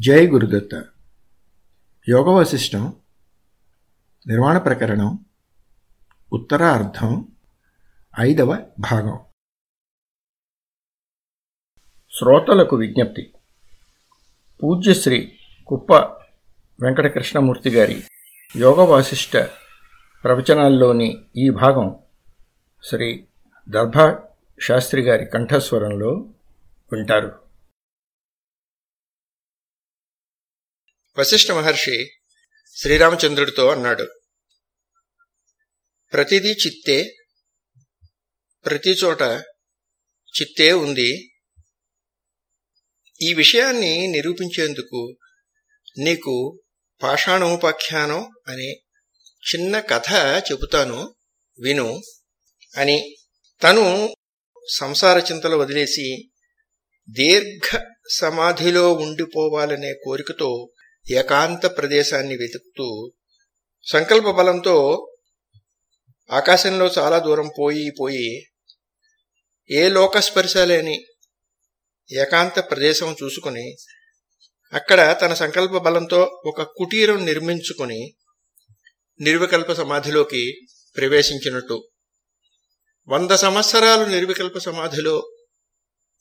జై గురుదత్త. యోగ వశిష్టం నిర్మాణ ప్రకరణం ఉత్తరార్ధం ఐదవ భాగం. శ్రోతలకు విజ్ఞప్తి. పూజ్యశ్రీ కుప్ప వెంకటకృష్ణమూర్తి గారి యోగ వాసిష్ట ప్రవచనాల్లోని ఈ భాగం శ్రీ దర్భా శాస్త్రి గారి కంఠస్వరంలో వింటారు. వశిష్ఠ మహర్షి శ్రీరామచంద్రుడితో అన్నాడు ప్రతిదీ చిత్తే ప్రతి చోట చిత్తే ఉంది. ఈ విషయాన్ని నిరూపించేందుకు నీకు పాషాణోపాఖ్యానం అనే చిన్న కథ చెబుతాను విను అని తను సంసార చింతలు వదిలేసి దీర్ఘ సమాధిలో ఉండిపోవాలనే కోరికతో ఏకాంత ప్రదేశాన్ని వెతుకుతూ సంకల్ప బలంతో ఆకాశంలో చాలా దూరం పోయి పోయి ఏ లోకస్పర్శ లేని ఏకాంత ప్రదేశం చూసుకుని అక్కడ తన సంకల్ప బలంతో ఒక కుటీరం నిర్మించుకుని నిర్వికల్ప సమాధిలోకి ప్రవేశించినట్టు. వంద సంవత్సరాలు నిర్వికల్ప సమాధిలో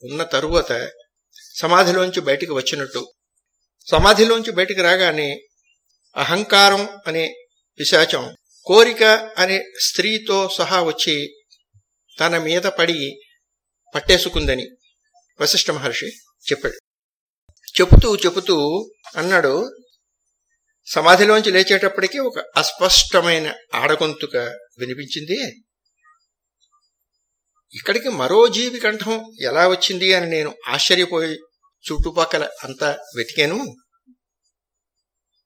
ఉన్న తరువాత సమాధిలోంచి బయటికి వచ్చినట్టు. సమాధిలోంచి బయటకు రాగానే అహంకారం అనే పిశాచం కోరిక అనే స్త్రీతో సహా వచ్చి తన మీద పడి పట్టేసుకుందని వశిష్ఠ మహర్షి చెప్పాడు. చెబుతూ చెబుతూ అన్నాడు సమాధిలోంచి లేచేటప్పటికీ ఒక అస్పష్టమైన ఆడగొంతుక వినిపించింది. ఇక్కడికి మరో జీవి కంఠం ఎలా వచ్చింది అని నేను ఆశ్చర్యపోయి చుట్టుపక్కల అంతా వెతికాను.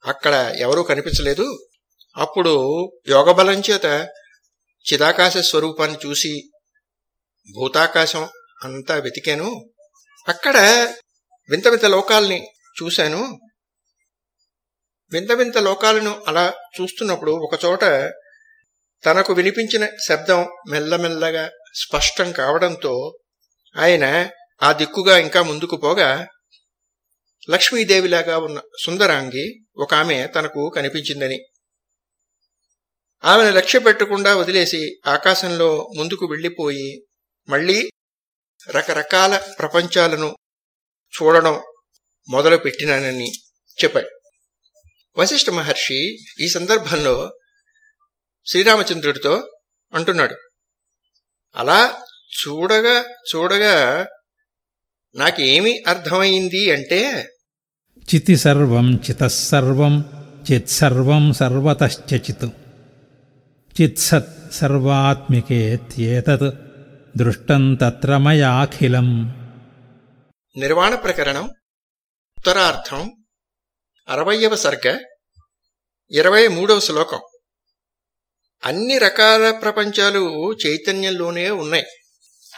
అక్కడ ఎవరూ కనిపించలేదు. అప్పుడు యోగబలం చేత చిదాకాశ స్వరూపాన్ని చూసి భూతాకాశం అంతా వెతికాను. అక్కడ వింత వింత లోకాల్ని చూశాను. వింత వింత లోకాలను అలా చూస్తున్నప్పుడు ఒకచోట తనకు వినిపించిన శబ్దం మెల్లమెల్లగా స్పష్టం కావడంతో ఆయన ఆ దిక్కుగా ఇంకా ముందుకు పోగా లక్ష్మీదేవిలాగా ఉన్న సుందరాంగి ఒక ఆమె తనకు కనిపించిందని. ఆమెను లక్ష్య పెట్టకుండా వదిలేసి ఆకాశంలో ముందుకు వెళ్ళిపోయి మళ్ళీ రకరకాల ప్రపంచాలను చూడడం మొదలు పెట్టినానని చెప్పాడు. వశిష్ఠ మహర్షి ఈ సందర్భంలో శ్రీరామచంద్రుడితో అంటున్నాడు. అలా చూడగా చూడగా నాకేమి అర్థమైంది అంటే చితి సర్వం చితస్సర్వం చిత్సర్వం సర్వతశ్చిత్ చిత్సత్ సర్వాత్మికేత్యేతత్ దృష్టం తత్ర మయాఖిలం నిర్వాణ ప్రకరణం ఉత్తరార్థం అరవయవ సర్గ ఇరవై మూడవ శ్లోకం. అన్ని రకాల ప్రపంచాలు చైతన్యంలోనే ఉన్నాయి.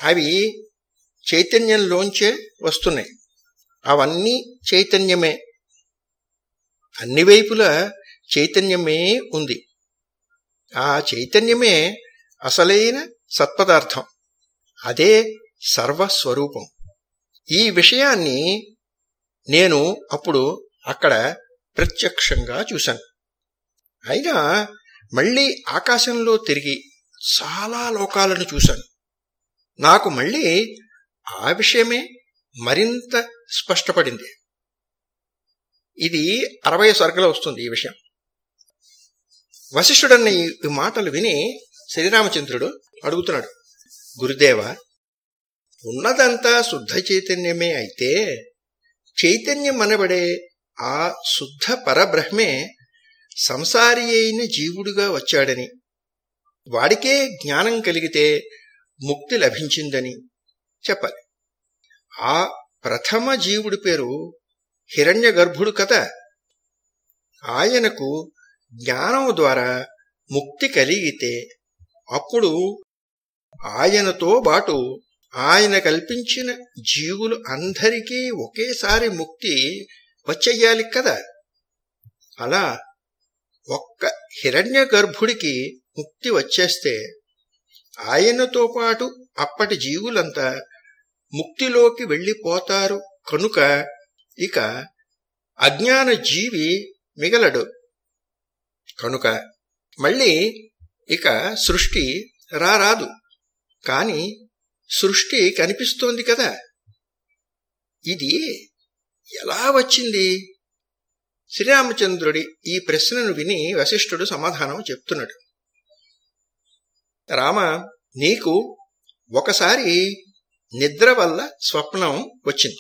అవి చైతన్యంలోంచే వస్తున్నాయి. అవన్నీ చైతన్యమే. అన్ని వైపులా చైతన్యమే ఉంది. ఆ చైతన్యమే అసలైన సత్పదార్థం. అదే సర్వస్వరూపం. ఈ విషయాన్ని నేను అప్పుడు అక్కడ ప్రత్యక్షంగా చూశాను. అయినా మళ్ళీ ఆకాశంలో తిరిగి చాలా లోకాలను చూశాను. నాకు మళ్ళీ ఆ విషయమే మరింత స్పష్టపడింది. ఇది అరవై సరుకులో వస్తుంది ఈ విషయం. వశిష్ఠుడన్న ఈ మాటలు విని శ్రీరామచంద్రుడు అడుగుతున్నాడు గురుదేవ ఉన్నదంతా శుద్ధ చైతన్యమే అయితే చైతన్యం అనబడే ఆ శుద్ధ పరబ్రహ్మే సంసారి అయిన జీవుడుగా వచ్చాడని వాడికే జ్ఞానం కలిగితే ముక్తి లభించిందని చెప్పాలి. ఆ ప్రథమ జీవుడి పేరు హిరణ్య గర్భుడు కదా. ఆయనకు జ్ఞానం ద్వారా ముక్తి కలిగితే అప్పుడు ఆయనతో బాటు ఆయన కల్పించిన జీవులు అందరికీ ఒకేసారి ముక్తి వచ్చేయాలి కదా. అలా ఒక్క హిరణ్య గర్భుడికి ముక్తి వచ్చేస్తే ఆయనతో పాటు అప్పటి జీవులంతా ముక్తిలోకి వెళ్ళిపోతారు. కనుక ఇక అజ్ఞాన జీవి మిగలడు. కనుక మళ్ళీ ఇక సృష్టి రారాదు. కాని సృష్టి కనిపిస్తోంది కదా. ఇది ఎలా వచ్చింది? శ్రీరామచంద్రుడి ఈ ప్రశ్నను విని వశిష్ఠుడు సమాధానం చెప్తున్నాడు. రామ నీకు ఒకసారి నిద్ర వల్ల స్వప్నం వచ్చింది.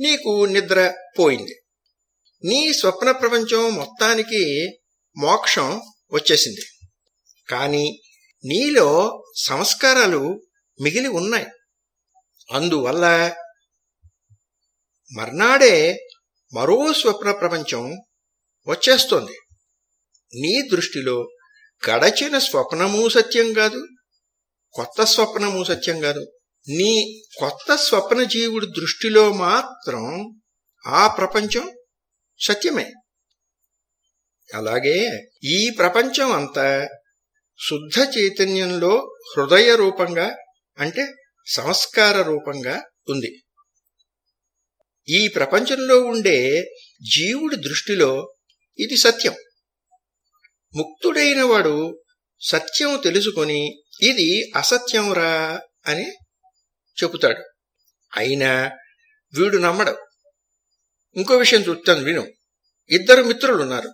నీకు నిద్ర పోయింది. నీ స్వప్న ప్రపంచం మొత్తానికి మోక్షం వచ్చేసింది. కానీ నీలో సంస్కారాలు మిగిలి ఉన్నాయి. అందువల్ల మర్నాడే మరో స్వప్న ప్రపంచం వచ్చేస్తోంది. నీ దృష్టిలో గడచిన స్వప్నము సత్యం కాదు. కొత్త స్వప్నము సత్యం కాదు. నీ కొత్త స్వప్న జీవుడి దృష్టిలో మాత్రం ఆ ప్రపంచం సత్యమే. అలాగే ఈ ప్రపంచం అంతా శుద్ధ చైతన్యంలో హృదయ రూపంగా అంటే సంస్కార రూపంగా ఉంది. ఈ ప్రపంచంలో ఉండే జీవుడి దృష్టిలో ఇది సత్యం. ముక్తుడైన వాడు సత్యం తెలుసుకొని ఇది అసత్యంరా అని చెబుతాడు. అయినా వీడు నమ్మడం. ఇంకో విషయం చూస్తాను విను. ఇద్దరు మిత్రులు ఉన్నారు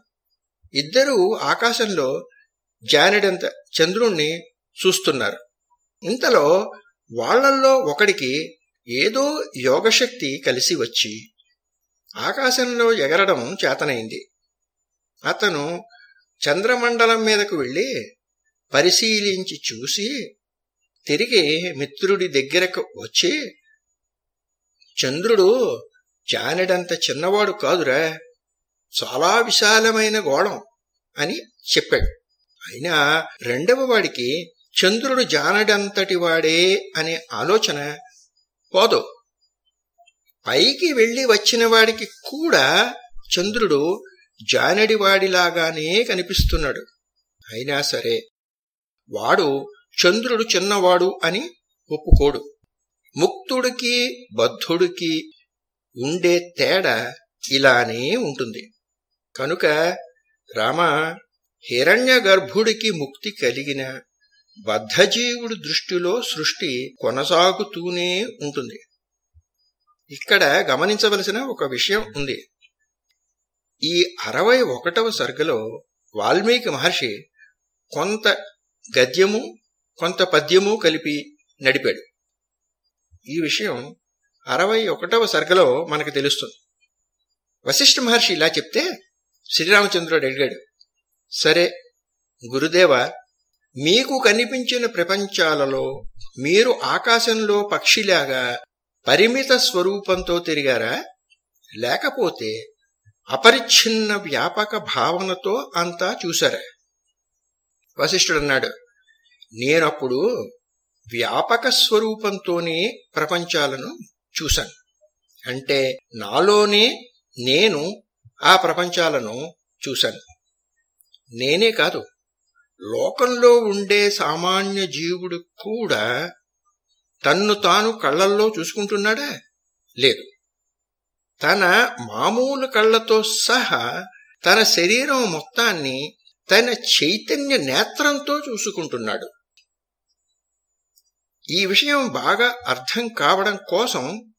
ఇద్దరు ఆకాశంలో జానెడంత చంద్రుణ్ణి చూస్తున్నారు. ఇంతలో వాళ్ళల్లో ఒకడికి ఏదో యోగశక్తి కలిసి వచ్చి ఆకాశంలో ఎగరడం చేతనైంది. అతను చంద్రమండలం మీదకు వెళ్ళి పరిశీలించి చూసి తిరిగి మిత్రుడి దగ్గరకు వచ్చి చంద్రుడు జానడంత చిన్నవాడు కాదురా. చాలా విశాలమైన గోళం అని చెప్పాడు. అయినా రెండవ వాడికి చంద్రుడు జానడంతటి వాడే అనే ఆలోచన పోదు. పైకి వెళ్ళి వచ్చిన వాడికి కూడా చంద్రుడు జానడివాడిలాగానే కనిపిస్తున్నాడు. అయినా సరే వాడు చంద్రుడు చిన్నవాడు అని ఒప్పుకోడు. ముక్తుడికి బద్ధుడికి ఉండే తేడా ఇలానే ఉంటుంది. కనుక రామ హిరణ్య గర్భుడికి ముక్తి కలిగిన బద్ధజీవుడి దృష్టిలో సృష్టి కొనసాగుతూనే ఉంటుంది. ఇక్కడ గమనించవలసిన ఒక విషయం ఉంది. ఈ అరవై ఒకటవ సర్గలో వాల్మీకి మహర్షి కొంత గద్యము కొంత పద్యము కలిపి నడిపాడు. ఈ విషయం అరవై ఒకటవ సర్గలో మనకు తెలుస్తుంది. వశిష్ఠ మహర్షి ఇలా చెప్తే శ్రీరామచంద్రుడు అడిగాడు సరే గురుదేవ మీకు కనిపించిన ప్రపంచాలలో మీరు ఆకాశంలో పక్షిలాగా పరిమిత స్వరూపంతో తిరిగారా? లేకపోతే అపరిచ్ఛిన్న వ్యాపక భావనతో అంతా చూశారా? వశిష్ఠుడన్నాడు నేనప్పుడు వ్యాపక స్వరూపంతోనే ప్రపంచాలను చూశాను. అంటే నాలోనే నేను ఆ ప్రపంచాలను చూశాను. నేనే కాదు లోకంలో ఉండే సామాన్య జీవుడు కూడా తన్ను తాను కళ్ళల్లో చూసుకుంటున్నాడా? లేదు. తన మామూలు కళ్ళతో సహా తన శరీరం మొత్తాన్ని తన చైతన్య నేత్రంతో చూసుకుంటున్నాడు. ఈ విషయం బాగా అర్థం కావడం కోసం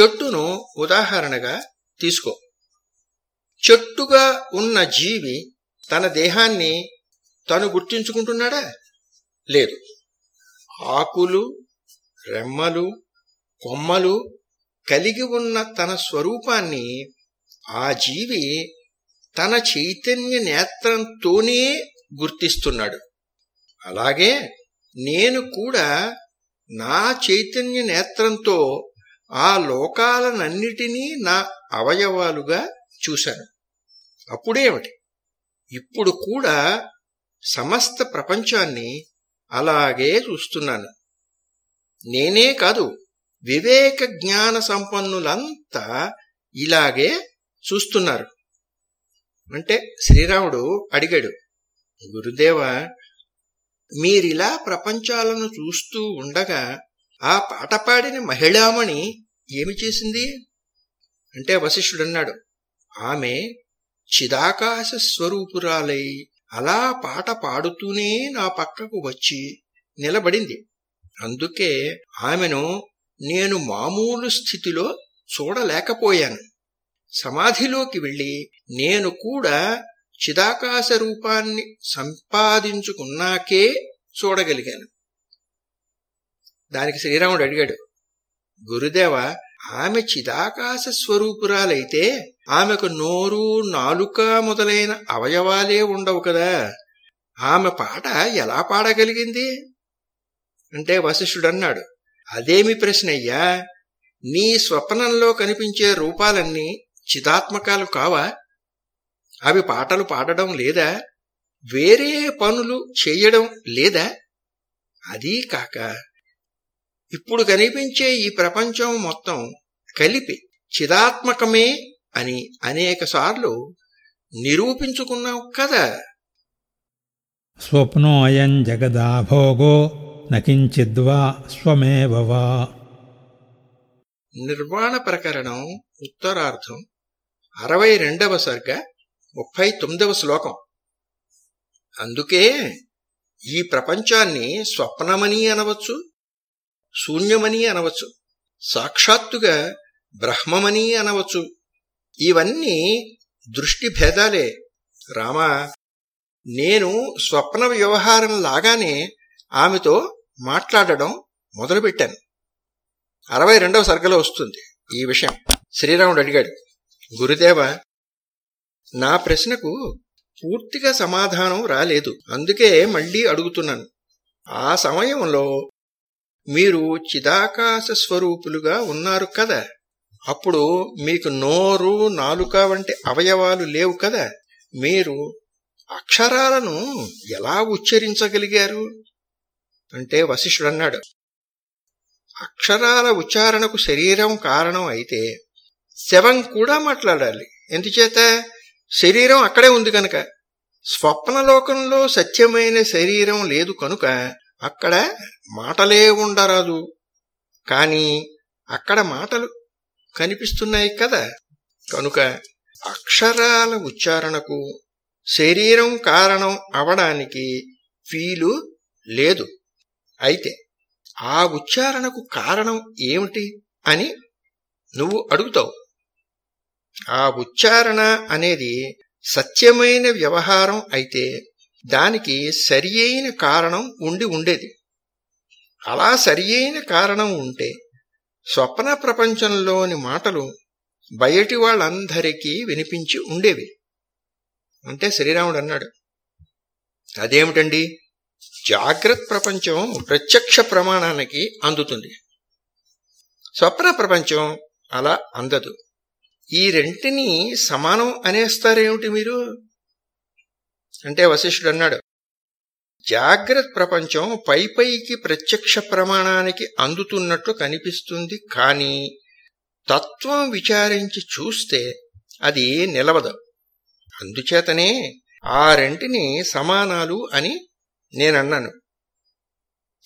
చెట్టును ఉదాహరణగా తీసుకో. చెట్టుగా ఉన్న జీవి తన దేహాన్ని తను గుర్తించుకుంటున్నాడా? లేదు. ఆకులు రెమ్మలు కొమ్మలు కలిగి ఉన్న తన స్వరూపాన్ని ఆ జీవి తన చైతన్య నేత్రంతోనే గుర్తిస్తున్నాడు. అలాగే నేను కూడా నా చైతన్య నేత్రంతో ఆ లోకాలనన్నిటినీ నా అవయవాలుగా చూశాను. అప్పుడేమిటి ఇప్పుడు కూడా సమస్త ప్రపంచాన్ని అలాగే చూస్తున్నాను. నేనే కాదు వివేక జ్ఞాన సంపన్నులంతా ఇలాగే చూస్తున్నారు. అంటే శ్రీరాముడు అడిగాడు గురుదేవ మీరిలా ప్రపంచాలను చూస్తూ ఉండగా ఆ పాట పాడిన మహిళామణి ఏమి చేసింది? అంటే వశిష్ఠుడన్నాడు ఆమె చిదాకాశ స్వరూపురాలై అలా పాట పాడుతూనే నా పక్కకు వచ్చి నిలబడింది. అందుకే ఆమెను నేను మామూలు స్థితిలో చూడలేకపోయాను. సమాధిలోకి వెళ్ళి నేను కూడా చిదాకాశ రూపాన్ని సంపాదించుకున్నాకే చూడగలిగాను. దానికి శ్రీరాముడు అడిగాడు గురుదేవ ఆమె చిదాకాశ స్వరూపురాలైతే ఆమెకు నోరు నాలుక మొదలైన అవయవాలే ఉండవు కదా. ఆమె పాట ఎలా పాడగలిగింది? అంటే వశిష్ఠుడన్నాడు అదేమి ప్రశ్నయ్యా నీ స్వప్నంలో కనిపించే రూపాలన్నీ చిదాత్మకాలు కావా? అవి పాటలు పాడడం లేదా? వేరే పనులు చేయడం లేదా? అదీ కాక ఇప్పుడు కనిపించే ఈ ప్రపంచం మొత్తం కలిపి చిదాత్మకమే అని అనేక సార్లు నిరూపించుకున్నావు కదా? స్వప్నోయం జగదాభోగో నకించిద్వా స్వమేవ నిర్వాణ ప్రకరణం ఉత్తరార్థం. అరవై రెండవ సర్గ ముప్పై తొమ్మిదవ శ్లోకం. అందుకే ఈ ప్రపంచాన్ని స్వప్నమని అనవచ్చు శూన్యమని అనవచ్చు సాక్షాత్తుగా బ్రహ్మమని అనవచ్చు. ఇవన్నీ దృష్టి భేదాలే. రామా నేను స్వప్న వ్యవహారం లాగానే ఆమెతో మాట్లాడడం మొదలుపెట్టాను. అరవై రెండవ సర్గలో వస్తుంది ఈ విషయం. శ్రీరాముడు అడిగాడు గురుదేవ నా ప్రశ్నకు పూర్తిగా సమాధానం రాలేదు. అందుకే మళ్ళీ అడుగుతున్నాను. ఆ సమయంలో మీరు చిదాకాశ స్వరూపులుగా ఉన్నారు కదా. అప్పుడు మీకు నోరు నాలుక వంటి అవయవాలు లేవు కదా. మీరు అక్షరాలను ఎలా ఉచ్చరించగలిగారు? అంటే వశిష్ఠుడన్నాడు అక్షరాల ఉచ్చారణకు శరీరం కారణం అయితే శవం కూడా మాట్లాడాలి. ఎందుచేత? శరీరం అక్కడే ఉంది కనుక. స్వప్నలోకంలో సత్యమైన శరీరం లేదు కనుక అక్కడ మాటలే ఉండరాదు. కాని అక్కడ మాటలు కనిపిస్తున్నాయి కదా. కనుక అక్షరాల ఉచ్చారణకు శరీరం కారణం అవడానికి వీలు లేదు. అయితే ఆ ఉచ్చారణకు కారణం ఏమిటి అని నువ్వు అడుగుతావు. ఆ ఉచ్చారణ అనేది సత్యమైన వ్యవహారం అయితే దానికి సరియైన కారణం ఉండి ఉండేది. అలా సరియైన కారణం ఉంటే స్వప్న ప్రపంచంలోని మాటలు బయటి వాళ్ళందరికీ వినిపించి ఉండేవి. అంటే శ్రీరాముడు అన్నాడు అదేమిటండి? జాగ్రత్త ప్రపంచం ప్రత్యక్ష ప్రమాణానికి అందుతుంది. స్వప్న ప్రపంచం అలా అందదు. ఈ రెంటిని సమానం అనేస్తారేమిటి మీరు? అంటే వశిష్ఠుడు అన్నాడు జాగ్రత్త ప్రపంచం పై పైకి ప్రత్యక్ష ప్రమాణానికి అందుతున్నట్లు కనిపిస్తుంది కానీ తత్వం విచారించి చూస్తే అది నిలవదు. అందుచేతనే ఆ రెంటిని సమానాలు అని నేనన్నాను.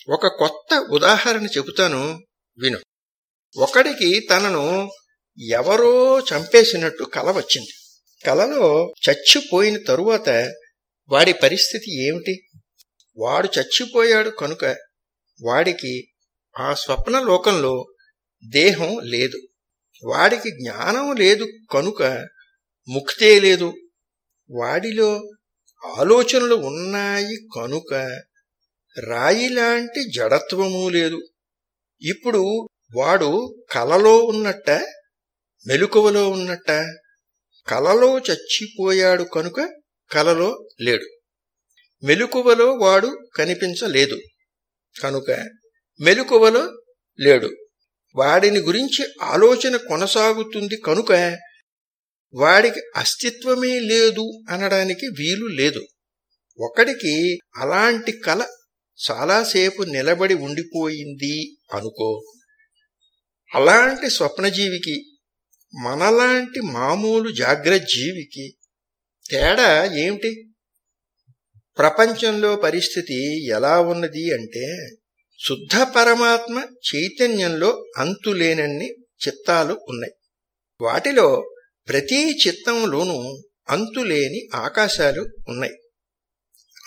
ఒక కొత్త ఉదాహరణ చెబుతాను విను. ఒకడికి తనను ఎవరో చంపేసినట్టు కల వచ్చింది. కలలో చచ్చిపోయిన తరువాత వాడి పరిస్థితి ఏమిటి? వాడు చచ్చిపోయాడు కనుక వాడికి ఆ స్వప్న లోకంలో దేహం లేదు. వాడికి జ్ఞానం లేదు కనుక ముక్తే లేదు. వాడిలో ఆలోచనలు ఉన్నాయి కనుక రాయిలాంటి జడత్వము లేదు. ఇప్పుడు వాడు కలలో ఉన్నట్ట మెలకువలో ఉన్నట్ట కలలో చచ్చిపోయాడు కనుక కలలో లేడు. మెలకువలో వాడు కనిపించలేదు కనుక మెలకువలో లేడు. వాడిని గురించి ఆలోచన కొనసాగుతుంది కనుక వాడికి అస్తిత్వమే లేదు అనడానికి వీలు లేదు. ఒకడికి అలాంటి కల చాలాసేపు నిలబడి ఉండిపోయింది అనుకో. అలాంటి స్వప్నజీవికి మనలాంటి మామూలు జాగ్రత్త జీవికి తేడా ఏమిటి? ప్రపంచంలో పరిస్థితి ఎలా ఉన్నది అంటే శుద్ధ పరమాత్మ చైతన్యంలో అంతులేనన్ని చిత్తాలు ఉన్నాయి. వాటిలో ప్రతి చిత్తంలోనూ అంతులేని ఆకాశాలు ఉన్నాయి.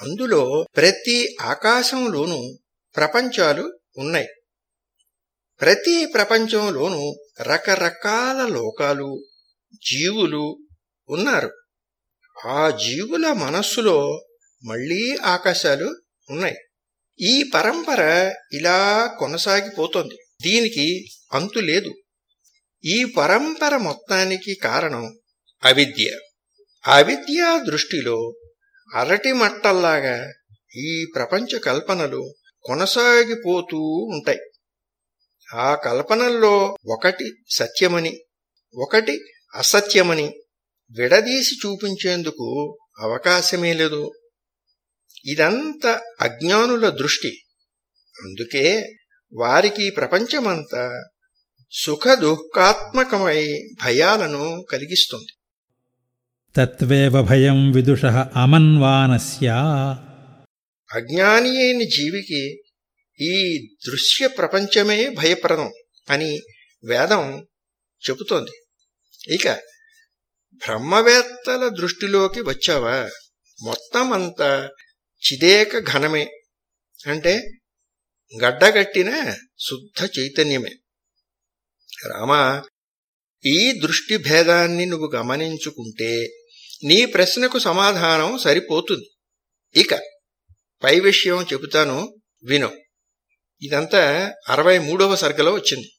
అందులో ప్రతి ఆకాశంలోనూ ప్రపంచాలు ఉన్నాయి. ప్రతి ప్రపంచంలోనూ రకరకాల లోకాలు జీవులు ఉన్నారు. ఆ జీవుల మనస్సులో మళ్ళీ ఆకాశాలు ఉన్నాయి. ఈ పరంపర ఇలా కొనసాగిపోతుంది. దీనికి అంతు లేదు. ఈ పరంపర మొత్తానికి కారణం అవిద్య. అవిద్య దృష్టిలో అరటి మట్టల్లాగా ఈ ప్రపంచ కల్పనలు కొనసాగిపోతూ ఉంటాయి. ఆ కల్పనల్లో ఒకటి సత్యమని ఒకటి అసత్యమని విడదీసి చూపించేందుకు అవకాశమే లేదు. ఇదంతా అజ్ఞానుల దృష్టి. అందుకే వారికి ప్రపంచమంతా సుఖ దుఃఖాత్మకమై భయాలను కలిగిస్తుంది. తత్వేవ భయం విదుష అమన్వానస్య. అజ్ఞాని అయిన జీవికి ఈ దృశ్య ప్రపంచమే భయప్రదం అని వేదం చెబుతోంది. ఇక బ్రహ్మవేత్తల దృష్టిలోకి వచ్చావా? మొత్తం అంతా చిదేక ఘనమే. అంటే గడ్డగట్టిన శుద్ధ చైతన్యమే. రామా ఈ దృష్టి భేదాన్ని నువ్వు గమనించుకుంటే నీ ప్రశ్నకు సమాధానం సరిపోతుంది. ఇక పై విషయం చెబుతాను విను. ఇదంతా అరవై మూడవ సర్గలో వచ్చింది.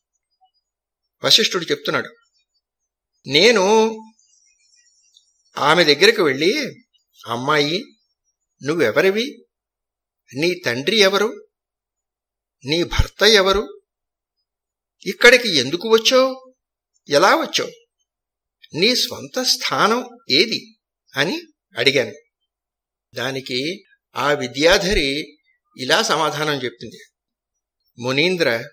వశిష్ఠుడు చెప్తున్నాడు నేను ఆమె దగ్గరికి వెళ్ళి అమ్మాయి నువ్వెవరివి? నీ తండ్రి ఎవరు? నీ భర్త ఎవరు? ఇక్కడికి ఎందుకు వచ్చావు? ఎలా వచ్చావు? నీ స్వంత స్థానం ఏది? అని అడిగాను. దానికి ఆ విద్యాధరి ఇలా సమాధానం చెప్పింది. మునీంద్ర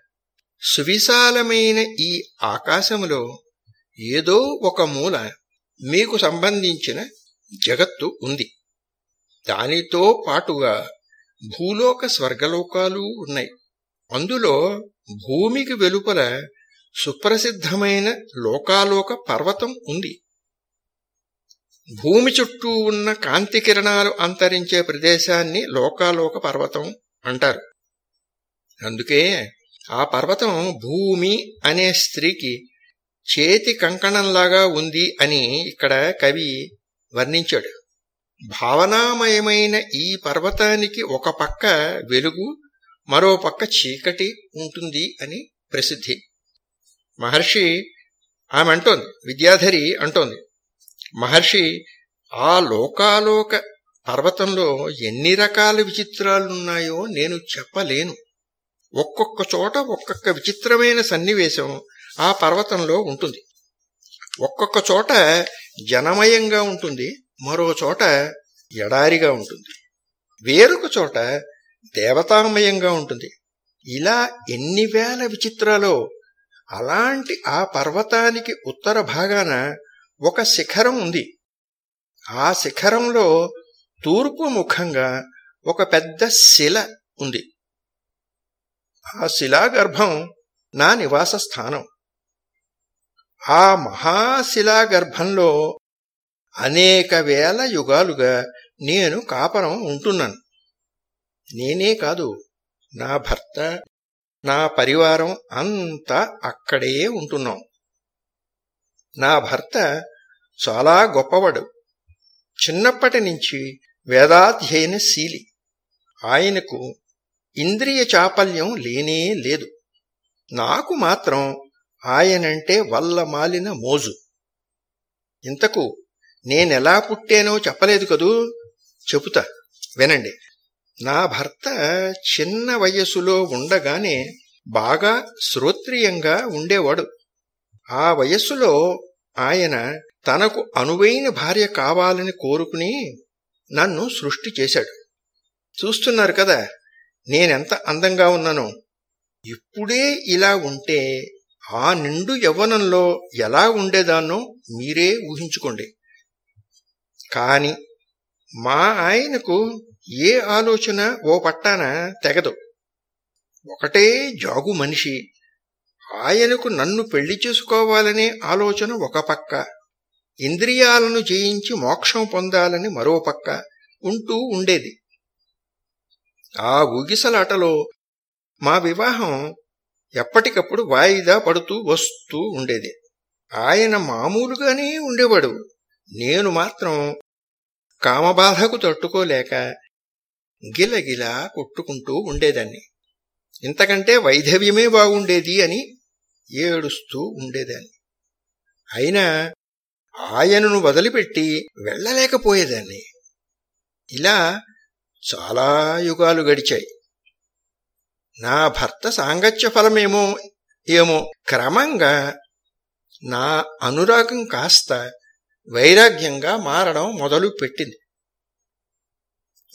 సువిశాలమైన ఈ ఆకాశములో ఏదో ఒక మూల మీకు సంబంధించిన జగత్తు ఉంది. దానితో పాటుగా భూలోక స్వర్గలోకాలు ఉన్నాయి. అందులో భూమికి వెలుపల సుప్రసిద్ధమైన లోకాలోక పర్వతం ఉంది. భూమి చుట్టూ ఉన్న కాంతి కిరణాలు అంతరించే ప్రదేశాన్ని లోకాలోక పర్వతం అంటారు. అందుకే ఆ పర్వతం భూమి అనే స్త్రీకి చేతి కంకణంలాగా ఉంది అని ఇక్కడ కవి వర్ణించాడు. భావనామయమైన ఈ పర్వతానికి ఒక పక్క వెలుగు మరో పక్క చీకటి ఉంటుంది అని ప్రసిద్ధి. మహర్షి ఆమె అంటోంది విద్యాధరి అంటోంది మహర్షి ఆ లోకాలోక పర్వతంలో ఎన్ని రకాల విచిత్రాలున్నాయో నేను చెప్పలేను. ఒక్కొక్క చోట ఒక్కొక్క విచిత్రమైన సన్నివేశం ఆ పర్వతంలో ఉంటుంది. ఒక్కొక్క చోట జనమయంగా ఉంటుంది మరో చోట ఎడారిగా ఉంటుంది. వేరొక చోట దేవతామయంగా ఉంటుంది. ఇలా ఎన్ని వేల విచిత్రాలో అలాంటి ఆ పర్వతానికి ఉత్తర భాగాన ఒక శిఖరం ఉంది. ఆ శిఖరంలో తూర్పు ముఖంగా ఒక పెద్ద శిల ఉంది. ఆ శిలాగర్భం నా నివాస స్థానం. ఆ మహాశిలాగర్భంలో అనేక వేల యుగాలుగా నేను కాపరం ఉంటున్నాను. నేనే కాదు నా భర్త నా పరివారం అంతా అక్కడే ఉంటున్నాం. నా భర్త చాలా గొప్పవాడు. చిన్నప్పటి నుంచి వేదాధ్యయనశీలి ఆయనకు ఇంద్రియ చాపల్యం లేనే లేదు. నాకు మాత్రం ఆయనంటే వల్ల మాలిన మోజు. ఇంతకు నేనెలా పుట్టానో చెప్పలేదు కదూ? చెబుతా వినండి. నా భర్త చిన్న వయస్సులో ఉండగానే బాగా శ్రోత్రియంగా ఉండేవాడు. ఆ వయస్సులో ఆయన తనకు అనువైన భార్య కావాలని కోరుకుని నన్ను సృష్టి చేశాడు. చూస్తున్నారు కదా నేనెంత అందంగా ఉన్నానో. ఇప్పుడే ఇలా ఉంటే ఆ నిండు యవ్వనంలో ఎలా ఉండేదాన్నో మీరే ఊహించుకోండి. కాని మా ఆయనకు ఏ ఆలోచన ఓ పట్టాన తెగదు. ఒకటే జాగు మనిషి. ఆయనకు నన్ను పెళ్ళి చేసుకోవాలనే ఆలోచన ఒక పక్క. ఇంద్రియాలను జయించి మోక్షం పొందాలని మరో పక్క. ఉంటూ ఉండేది. ఆ ఊగిసలాటలో మా వివాహం ఎప్పటికప్పుడు వాయిదా పడుతూ వస్తూ ఉండేది. ఆయన మామూలుగానే ఉండేవాడు. నేను మాత్రం కామబాధకు తట్టుకోలేక గిలగిలా కొట్టుకుంటూ ఉండేదాన్ని. ఇంతకంటే వైధవ్యమే బాగుండేది అని ఏడుస్తూ ఉండేదాన్ని. అయినా ఆయనను వదిలిపెట్టి వెళ్ళలేకపోయేదాన్ని. ఇలా చాలా యుగాలు గడిచాయి. నా భర్త సాంగత్య ఫలమేమో ఏమో క్రమంగా నా అనురాగం కాస్త వైరాగ్యంగా మారడం మొదలు పెట్టింది.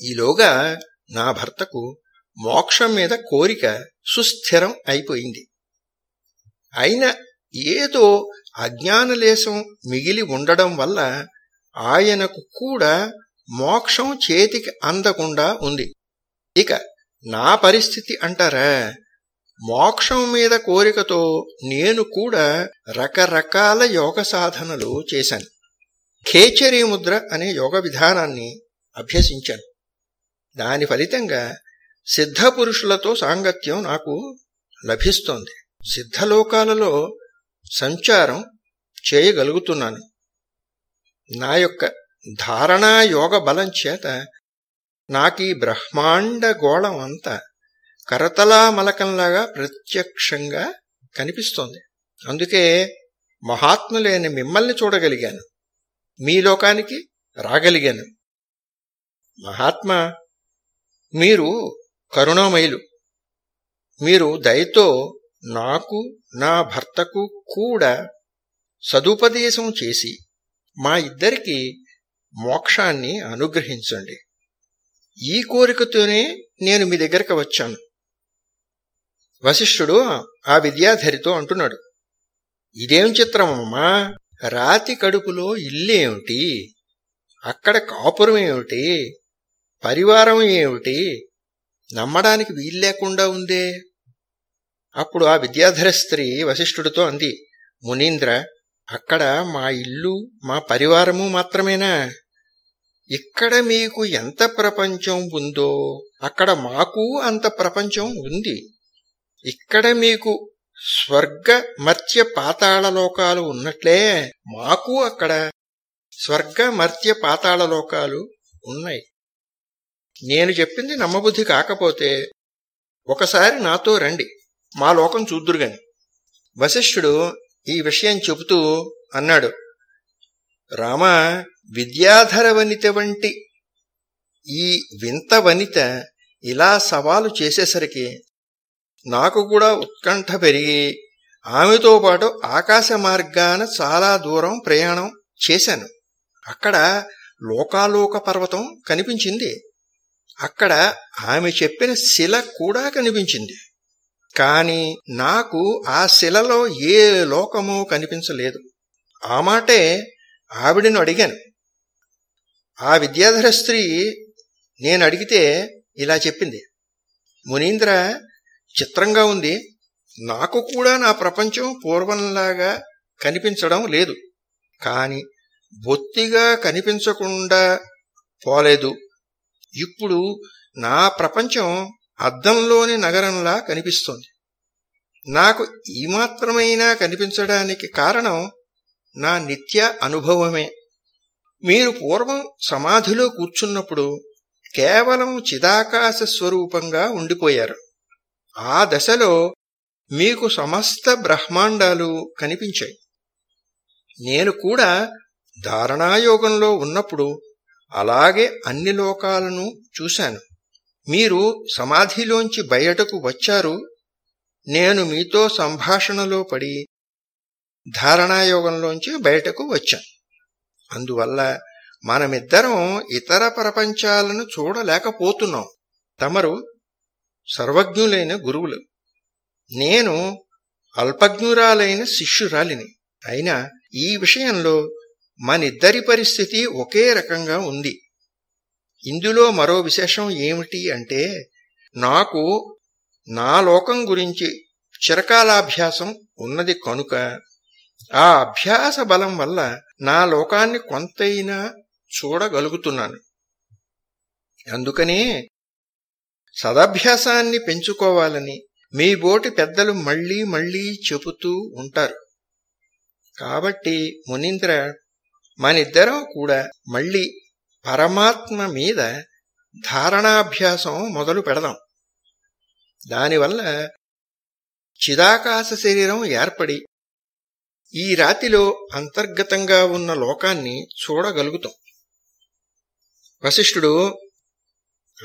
ఈలోగా నా భర్తకు మోక్షం మీద కోరిక సుస్థిరం అయిపోయింది. అయినా ఏదో అజ్ఞానలేశం మిగిలి ఉండడం వల్ల ఆయనకు కూడా మోక్షం చేతికి అందకుండా ఉంది. ఇక నా పరిస్థితి అంటారా? మోక్షం మీద కోరికతో నేను కూడా రకరకాల యోగ సాధనలు చేశాను. ఖేచరీ ముద్ర అనే యోగ విధానాన్ని అభ్యసించాను. దాని ఫలితంగా సిద్ధపురుషులతో సాంగత్యం నాకు లభిస్తోంది. సిద్ధలోకాలలో సంచారం చేయగలుగుతున్నాను. నా యొక్క ధారణా యోగ బలం చేత నాకీ బ్రహ్మాండ గోళం అంతా కరతలా మలకంలాగా ప్రత్యక్షంగా కనిపిస్తోంది. అందుకే మహాత్ములైన మిమ్మల్ని చూడగలిగాను. మీ లోకానికి రాగలిగాను. మహాత్మా మీరు కరుణామయులు. మీరు దయతో నాకు నా భర్తకు కూడా సదుపదేశం చేసి మా ఇద్దరికి మోక్షాన్ని అనుగ్రహించండి. ఈ కోరికతోనే నేను మీ దగ్గరకు వచ్చాను. వశిష్ఠుడు ఆ విద్యాధరితో అంటున్నాడు. ఇదేం చిత్రమమ్మా రాతి కడుపులో ఇల్లేమిటి అక్కడ కాపురం ఏమిటి? పరివారం ఏమిటి? నమ్మడానికి వీల్లేకుండా ఉందే? అప్పుడు ఆ విద్యాధర స్త్రీ వశిష్ఠుడితో అంది. మునీంద్ర అక్కడ మా ఇల్లు మా పరివారము మాత్రమేనా? ఇక్కడ మీకు ఎంత ప్రపంచం ఉందో అక్కడ మాకు అంత ప్రపంచం ఉంది. ఇక్కడ మీకు స్వర్గ మర్త్య పాతాళ లోకాలు ఉన్నట్లే మాకు అక్కడ స్వర్గ మర్త్య పాతాళ లోకాలు ఉన్నాయి. నేను చెప్పింది నమ్మబుద్ధి కాకపోతే ఒకసారి నాతో రండి. మా లోకం చూద్దురుగాని. వశిష్ఠుడు ఈ విషయం చెబుతూ అన్నాడు. రామ విద్యాధర వనిత వంటి ఈ వింత వనిత ఇలా సవాలు చేసేసరికి నాకు కూడా ఉత్కంఠ పెరిగి ఆమెతో పాటు ఆకాశ మార్గాన చాలా దూరం ప్రయాణం చేశాను. అక్కడ లోకాలోక పర్వతం కనిపించింది. అక్కడ ఆమె చెప్పిన శిల కూడా కనిపించింది. కాని నాకు ఆ శిలలో ఏ లోకమో కనిపించలేదు. ఆ మాటే ఆవిడను అడిగాను. ఆ విద్యాధర స్త్రీ నేను అడిగితే ఇలా చెప్పింది. మునీంద్ర చిత్రంగా ఉంది. నాకు కూడా నా ప్రపంచం పూర్వంలాగా కనిపించడం లేదు. కాని బొత్తిగా కనిపించకుండా పోలేదు. ఇప్పుడు నా ప్రపంచం అద్దంలోని నగరంలా కనిపిస్తోంది. నాకు ఈ మాత్రమైనా కనిపించడానికి కారణం నా నిత్య అనుభవమే. మీరు పూర్వం సమాధిలో కూర్చున్నప్పుడు కేవలం చిదాకాశ స్వరూపంగా ఉండిపోయారు. ఆ దశలో మీకు సమస్త బ్రహ్మాండాలు కనిపించాయి. నేను కూడా ధారణాయోగంలో ఉన్నప్పుడు అలాగే అన్ని లోకాలను చూశాను. మీరు సమాధిలోంచి బయటకు వచ్చారు నేను మీతో సంభాషణలో పడి ధారణాయోగంలోంచి బయటకు వచ్చాను. అందువల్ల మనమిద్దరం ఇతర ప్రపంచాలను చూడలేకపోతున్నాం. తమరు సర్వజ్ఞులైన గురువులు. నేను అల్పజ్ఞురాలైన శిష్యురాలిని. అయినా ఈ విషయంలో మనిద్దరి పరిస్థితి ఒకే రకంగా ఉంది. ఇందులో మరో విశేషం ఏమిటి అంటే నాకు నా లోకం గురించి చిరకాలాభ్యాసం ఉన్నది కనుక ఆ అభ్యాస బలం వల్ల నా లోకాన్ని కొంతైనా చూడగలుగుతున్నాను. అందుకనే సదభ్యాసాన్ని పెంచుకోవాలని మీ బోటి పెద్దలు మళ్ళీ మళ్ళీ చెబుతూ ఉంటారు. కాబట్టి మునీంద్ర మనిద్దరం కూడా మళ్ళీ పరమాత్మ మీద ధారణాభ్యాసం మొదలు పెడదాం. దానివల్ల చిదాకాశ శరీరం ఏర్పడి ఈ రాతిలో అంతర్గతంగా ఉన్న లోకాన్ని చూడగలుగుతాం. వశిష్ఠుడు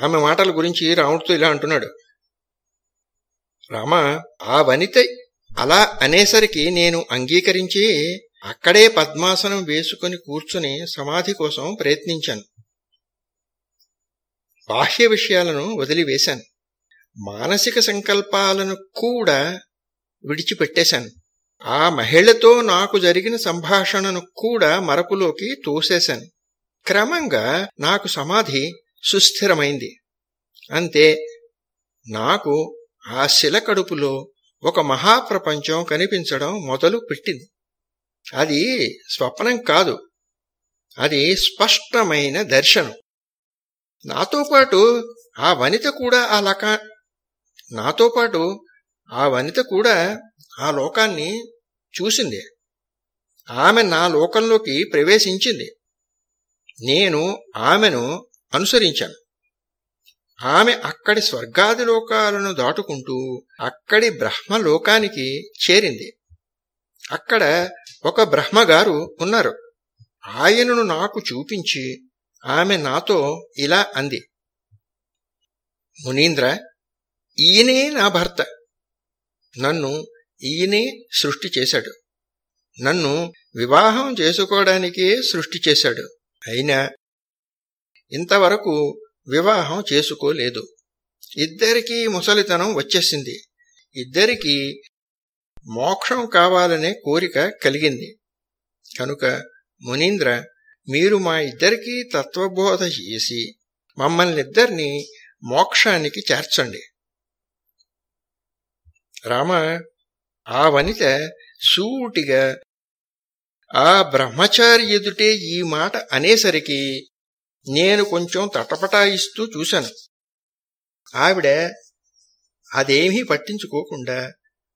ఆమె మాటల గురించి రాముడితో ఇలా అంటున్నాడు. రామ ఆ వనిత అలా అనేసరికి నేను అంగీకరించి అక్కడే పద్మాసనం వేసుకుని కూర్చుని సమాధి కోసం ప్రయత్నించాను. బాహ్య విషయాలను వదిలివేశాను. మానసిక సంకల్పాలను కూడా విడిచిపెట్టేశాను. ఆ మహిళతో నాకు జరిగిన సంభాషణను కూడా మరపులోకి తోసేశాను. క్రమంగా నాకు సమాధి సుస్థిరమైంది. అంతే నాకు ఆ శిల కడుపులో ఒక మహాప్రపంచం కనిపించడం మొదలు పెట్టింది అది స్వప్నం కాదు. అది స్పష్టమైన దర్శనం. నాతో పాటు ఆ వనిత కూడా ఆ లక నాతో పాటు ఆ వనిత కూడా ఆ లోకాన్ని చూసింది. ఆమె నా లోకంలోకి ప్రవేశించింది. నేను ఆమెను అనుసరించాను. ఆమె అక్కడి స్వర్గాది లోకాలను దాటుకుంటూ అక్కడి బ్రహ్మలోకానికి చేరింది. అక్కడ ఒక బ్రహ్మగారు ఉన్నారు. ఆయనను నాకు చూపించి ఆమె నాతో ఇలా అంది. మునీంద్ర ఈయనే నా భర్త. నన్ను ఈయనే సృష్టి చేశాడు. నన్ను వివాహం చేసుకోవడానికే సృష్టి చేశాడు. అయినా ఇంతవరకు వివాహం చేసుకోలేదు. ఇద్దరికీ ముసలితనం వచ్చేసింది. ఇద్దరికీ మోక్షం కావాలనే కోరిక కలిగింది. కనుక మునీంద్ర మీరు మా ఇద్దరికీ తత్వబోధ చేసి మమ్మల్నిద్దరినీ మోక్షానికి చేర్చండి. రామ ఆ వనిత సూటిగా ఆ బ్రహ్మచారి ఎదుటే ఈ మాట అనేసరికి నేను కొంచెం తటపటాయిస్తూ చూశాను. ఆవిడ అదేమీ పట్టించుకోకుండా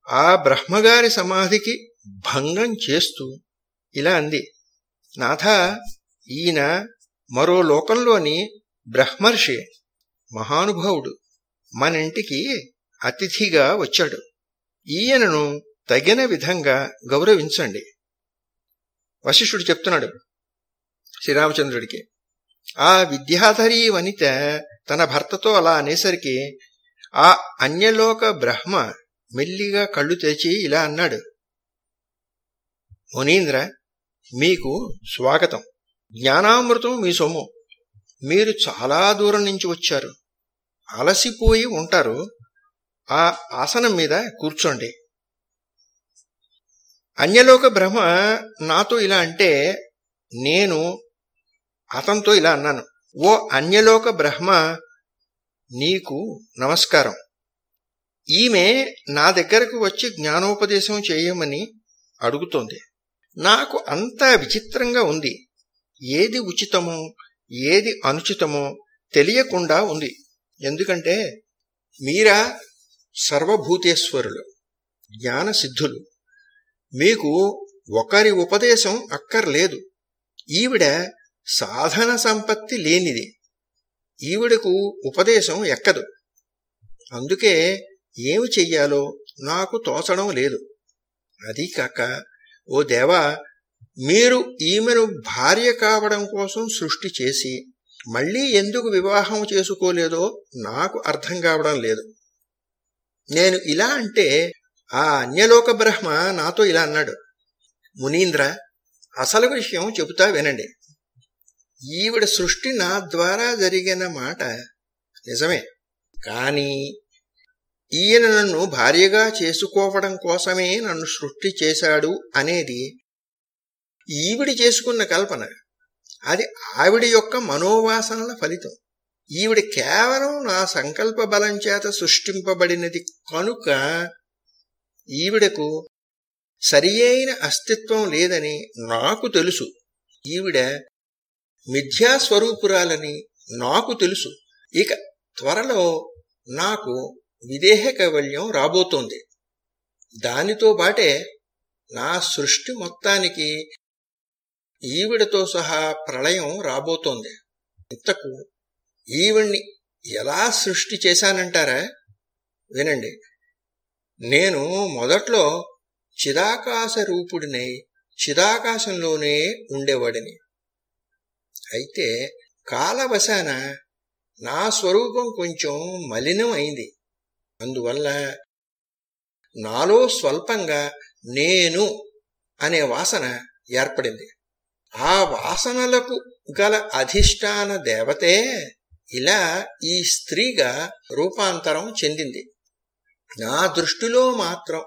ఆ బ్రహ్మగారి సమాధికి భంగం చేస్తూ ఇలా అంది. నాథ ఈయన మరో లోకంలోని బ్రహ్మర్షి మహానుభావుడు. మన ఇంటికి అతిథిగా వచ్చాడు. ఈయనను తగిన విధంగా గౌరవించండి. వశిష్ఠుడు చెప్తున్నాడు శ్రీరామచంద్రుడికి. ఆ విద్యాధరి వనిత తన భర్తతో అలా అనేసరికి ఆ అన్యలోక బ్రహ్మ మెల్లిగా కళ్ళు తెచ్చి ఇలా అన్నాడు. మునీంద్ర మీకు స్వాగతం. జ్ఞానామృతం మీ సొమ్ము. మీరు చాలా దూరం నుంచి వచ్చారు. అలసిపోయి ఉంటారు. ఆ ఆసనం మీద కూర్చోండి. అన్యలోక బ్రహ్మ నాతో ఇలా అంటే నేను అతనితో ఇలా అన్నాను. ఓ అన్యలోక బ్రహ్మ నీకు నమస్కారం. ఈమె నా దగ్గరకు వచ్చి జ్ఞానోపదేశం చేయమని అడుగుతోంది. నాకు అంతా విచిత్రంగా ఉంది. ఏది ఉచితమో ఏది అనుచితమో తెలియకుండా ఉంది. ఎందుకంటే మీరా సర్వభూతేశ్వరులు జ్ఞానసిద్ధులు. మీకు ఒకరి ఉపదేశం అక్కర్లేదు. ఈవిడ సాధన సంపత్తి లేనిది. ఈవిడకు ఉపదేశం ఎక్కదు. అందుకే ఏమి చెయ్యాలో నాకు తోచడం లేదు. అది కాక ఓ దేవా మీరు ఈమెను భార్య కావడం కోసం సృష్టి చేసి మళ్ళీ ఎందుకు వివాహం చేసుకోలేదో నాకు అర్థం కావడం లేదు. నేను ఇలా అంటే ఆ అన్యలోక బ్రహ్మ నాతో ఇలా అన్నాడు. మునీంద్ర అసలు విషయం చెబుతా వినండి. ఈవిడ సృష్టి నా ద్వారా జరిగిన మాట నిజమే. కానీ ఈయన నన్ను భార్యగా చేసుకోవడం కోసమే నన్ను సృష్టి చేశాడు అనేది ఈవిడి చేసుకున్న కల్పన. అది ఆవిడ యొక్క మనోవాసనల ఫలితం. ఈవిడ కేవలం నా సంకల్ప బలం చేత సృష్టింపబడినది కనుక ఈవిడకు సరియైన అస్తిత్వం లేదని నాకు తెలుసు. ఈవిడ మిథ్యాస్వరూపురాలని నాకు తెలుసు. ఇక త్వరలో నాకు విదేహ కైవల్యం రాబోతోంది. దానితో బాటే నా సృష్టి మొత్తానికి ఈవిడతో సహా ప్రళయం రాబోతోంది. ఇంతకు ఈవిడ్ని ఎలా సృష్టి చేశానంటారా? వినండి. నేను మొదట్లో చిదాకాశ రూపుడినై చిదాకాశంలోనే ఉండేవాడిని. అయితే కాలవశాన నా స్వరూపం కొంచెం మలినం అయింది అందువల్ల నాలో స్వల్పంగా నేను అనే వాసన ఏర్పడింది. ఆ వాసనలకు గల అధిష్టాన దేవతే ఇలా ఈ స్త్రీగా రూపాంతరం చెందింది. నా దృష్టిలో మాత్రం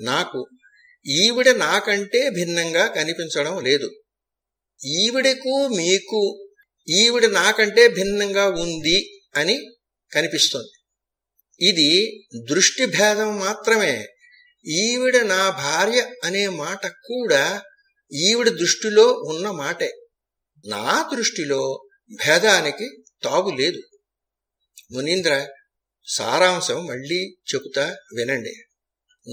నాకు ఈవిడ నాకంటే భిన్నంగా కనిపించడం లేదు. ఈవిడకు మీకు ఈవిడ నాకంటే భిన్నంగా ఉంది అని కనిపిస్తుంది. ఇది దృష్టి భేదం మాత్రమే. ఈవిడ నా భార్య అనే మాట కూడా ఈవిడ దృష్టిలో ఉన్న మాటే. నా దృష్టిలో భేదానికి తాగులేదు మునీంద్ర సారాంశం మళ్ళీ చెబుతా వినండి.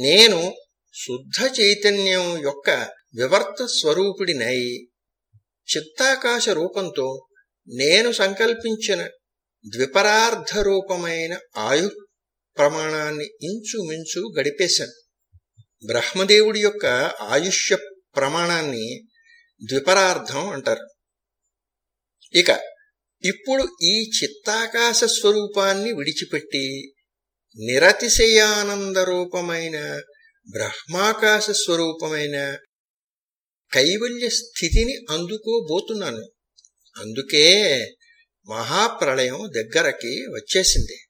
నేను శుద్ధ చైతన్యం యొక్క వివర్త స్వరూపుడినై చిత్తాకాశ రూపంతో నేను సంకల్పించిన ద్విపరార్థ రూపమైన ఆయుక్ ప్రమాణాన్ని ఇంచుమించు గడిపేశాను బ్రహ్మదేవుడి యొక్క ఆయుష్య ప్రమాణాన్ని ద్విపరార్థం అంటారు. ఇక ఇప్పుడు ఈ చిత్తాకాశ స్వరూపాన్ని విడిచిపెట్టి నిరతిశయానంద రూపమైన బ్రహ్మాకాశ స్వరూపమైన కైవల్య స్థితిని అందుకోబోతున్నాను. అందుకే మహాప్రళయం దగ్గరకి వచ్చేసింది.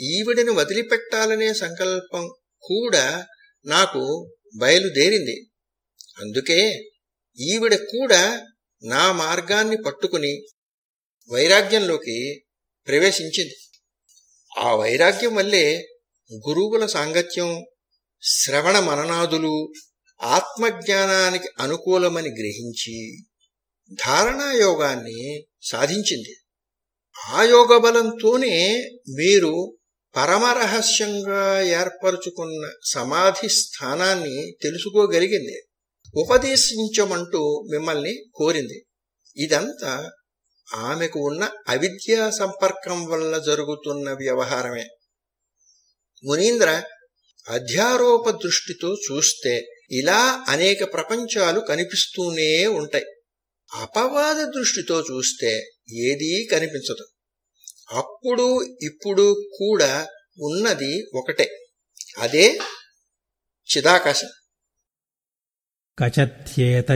ఈవిడని వదిలిపెట్టాలనే సంకల్పం కూడా నాకు బయలుదేరింది. అందుకే ఈవిడ కూడా నా మార్గాన్ని పట్టుకుని వైరాగ్యంలోకి ప్రవేశించింది. ఆ వైరాగ్యం వల్లే గురువుల సాంగత్యం శ్రవణ మననాదులు ఆత్మజ్ఞానానికి అనుకూలమని గ్రహించి ధారణాయోగాన్ని సాధించింది. ఆ యోగ బలంతోనే మీరు పరమరహస్యంగా ఏర్పరచుకున్న సమాధి స్థానాన్ని తెలుసుకోగలిగింది. ఉపదేశించమంటూ మిమ్మల్ని కోరింది. ఇదంతా ఆమెకు ఉన్న అవిద్యా సంపర్కం వల్ల జరుగుతున్న వ్యవహారమే. మునీంద్ర అధ్యారోప దృష్టితో చూస్తే ఇలా అనేక ప్రపంచాలు కనిపిస్తూనే ఉంటాయి. అపవాద దృష్టితో చూస్తే ఏదీ కనిపించదు. అప్పుడు ఇప్పుడు కూడా ఉన్నది ఒకటే. అదే చిదాకాశం. కచత్యేతచ్చిదంబరం.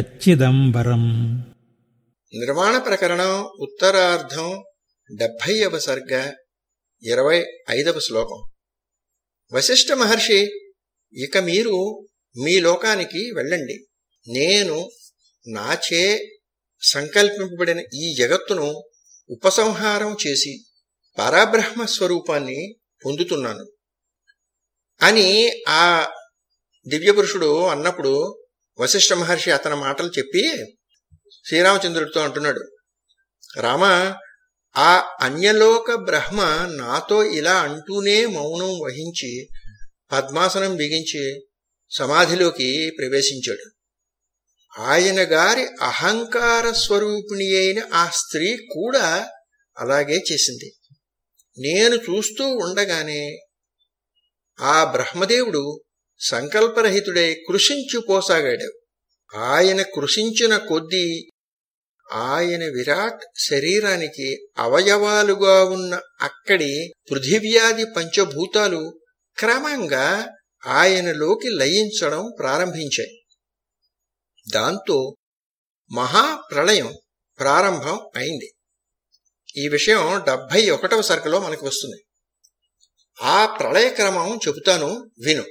నిర్మాణ ప్రకరణం ఉత్తరార్ధం డెబ్భైవ సర్గ ఇరవై ఐదవ శ్లోకం. వశిష్ఠ మహర్షి ఇక మీరు మీ లోకానికి వెళ్ళండి. నేను నాచే సంకల్పింపబడిన ఈ జగత్తును ఉపసంహారం చేసి పరబ్రహ్మ స్వరూపాన్ని పొందుతున్నాను. అని ఆ దివ్యపురుషుడు అన్నప్పుడు వశిష్ఠ మహర్షి అతని మాటలు చెప్పి శ్రీరామచంద్రుడితో అంటున్నాడు. రామ ఆ అన్యలోక బ్రహ్మ నాతో ఇలా అంటూనే మౌనం వహించి పద్మాసనం బిగించి సమాధిలోకి ప్రవేశించాడు. ఆయన గారి అహంకార స్వరూపిణి అయిన ఆ స్త్రీ కూడా అలాగే చేసింది. నేను చూస్తూ ఉండగానే ఆ బ్రహ్మదేవుడు సంకల్పరహితుడై కృషించిపోసాగాడు ఆయన కృషించిన కొద్దీ ఆయన విరాట్ శరీరానికి అవయవాలుగా ఉన్న అక్కడి పృథివ్యాది పంచభూతాలు క్రమంగా ఆయనలోకి లయించడం ప్రారంభించాయి. దాంతో మహాప్రళయం ప్రారంభం అయింది. ఈ విషయం డెబ్భై ఒకటవ సరుకులో మనకు వస్తుంది. ఆ ప్రళయ క్రమం చెబుతాను విను.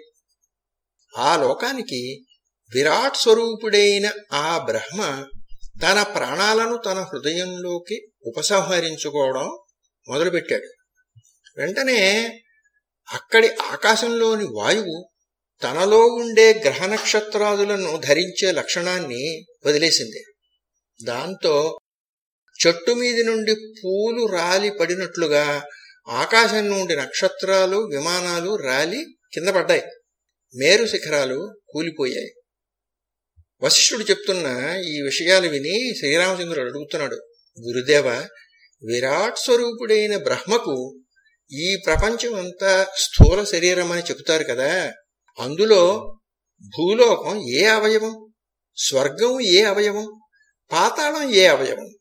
ఆ లోకానికి విరాట్ స్వరూపుడైన ఆ బ్రహ్మ తన ప్రాణాలను తన హృదయంలోకి ఉపసంహరించుకోవడం మొదలుపెట్టాడు. వెంటనే అక్కడి ఆకాశంలోని వాయువు తనలో ఉండే గ్రహ నక్షత్రాదులను ధరించే లక్షణాన్ని వదిలేసింది. దాంతో చెట్టు మీది నుండి పూలు రాలి పడినట్లుగా ఆకాశం నుండి నక్షత్రాలు విమానాలు రాలి కింద పడ్డాయి. మేరు శిఖరాలు కూలిపోయాయి. వశిష్ఠుడు చెప్తున్న ఈ విషయాలు విని శ్రీరామచంద్రుడు అడుగుతున్నాడు గురుదేవ విరాట్ స్వరూపుడైన బ్రహ్మకు ఈ ప్రపంచం అంతా స్థూల శరీరం అని చెబుతారు కదా అందులో భూలోకం ఏ అవయవం? స్వర్గం ఏ అవయవం? పాతాళం ఏ అవయవం?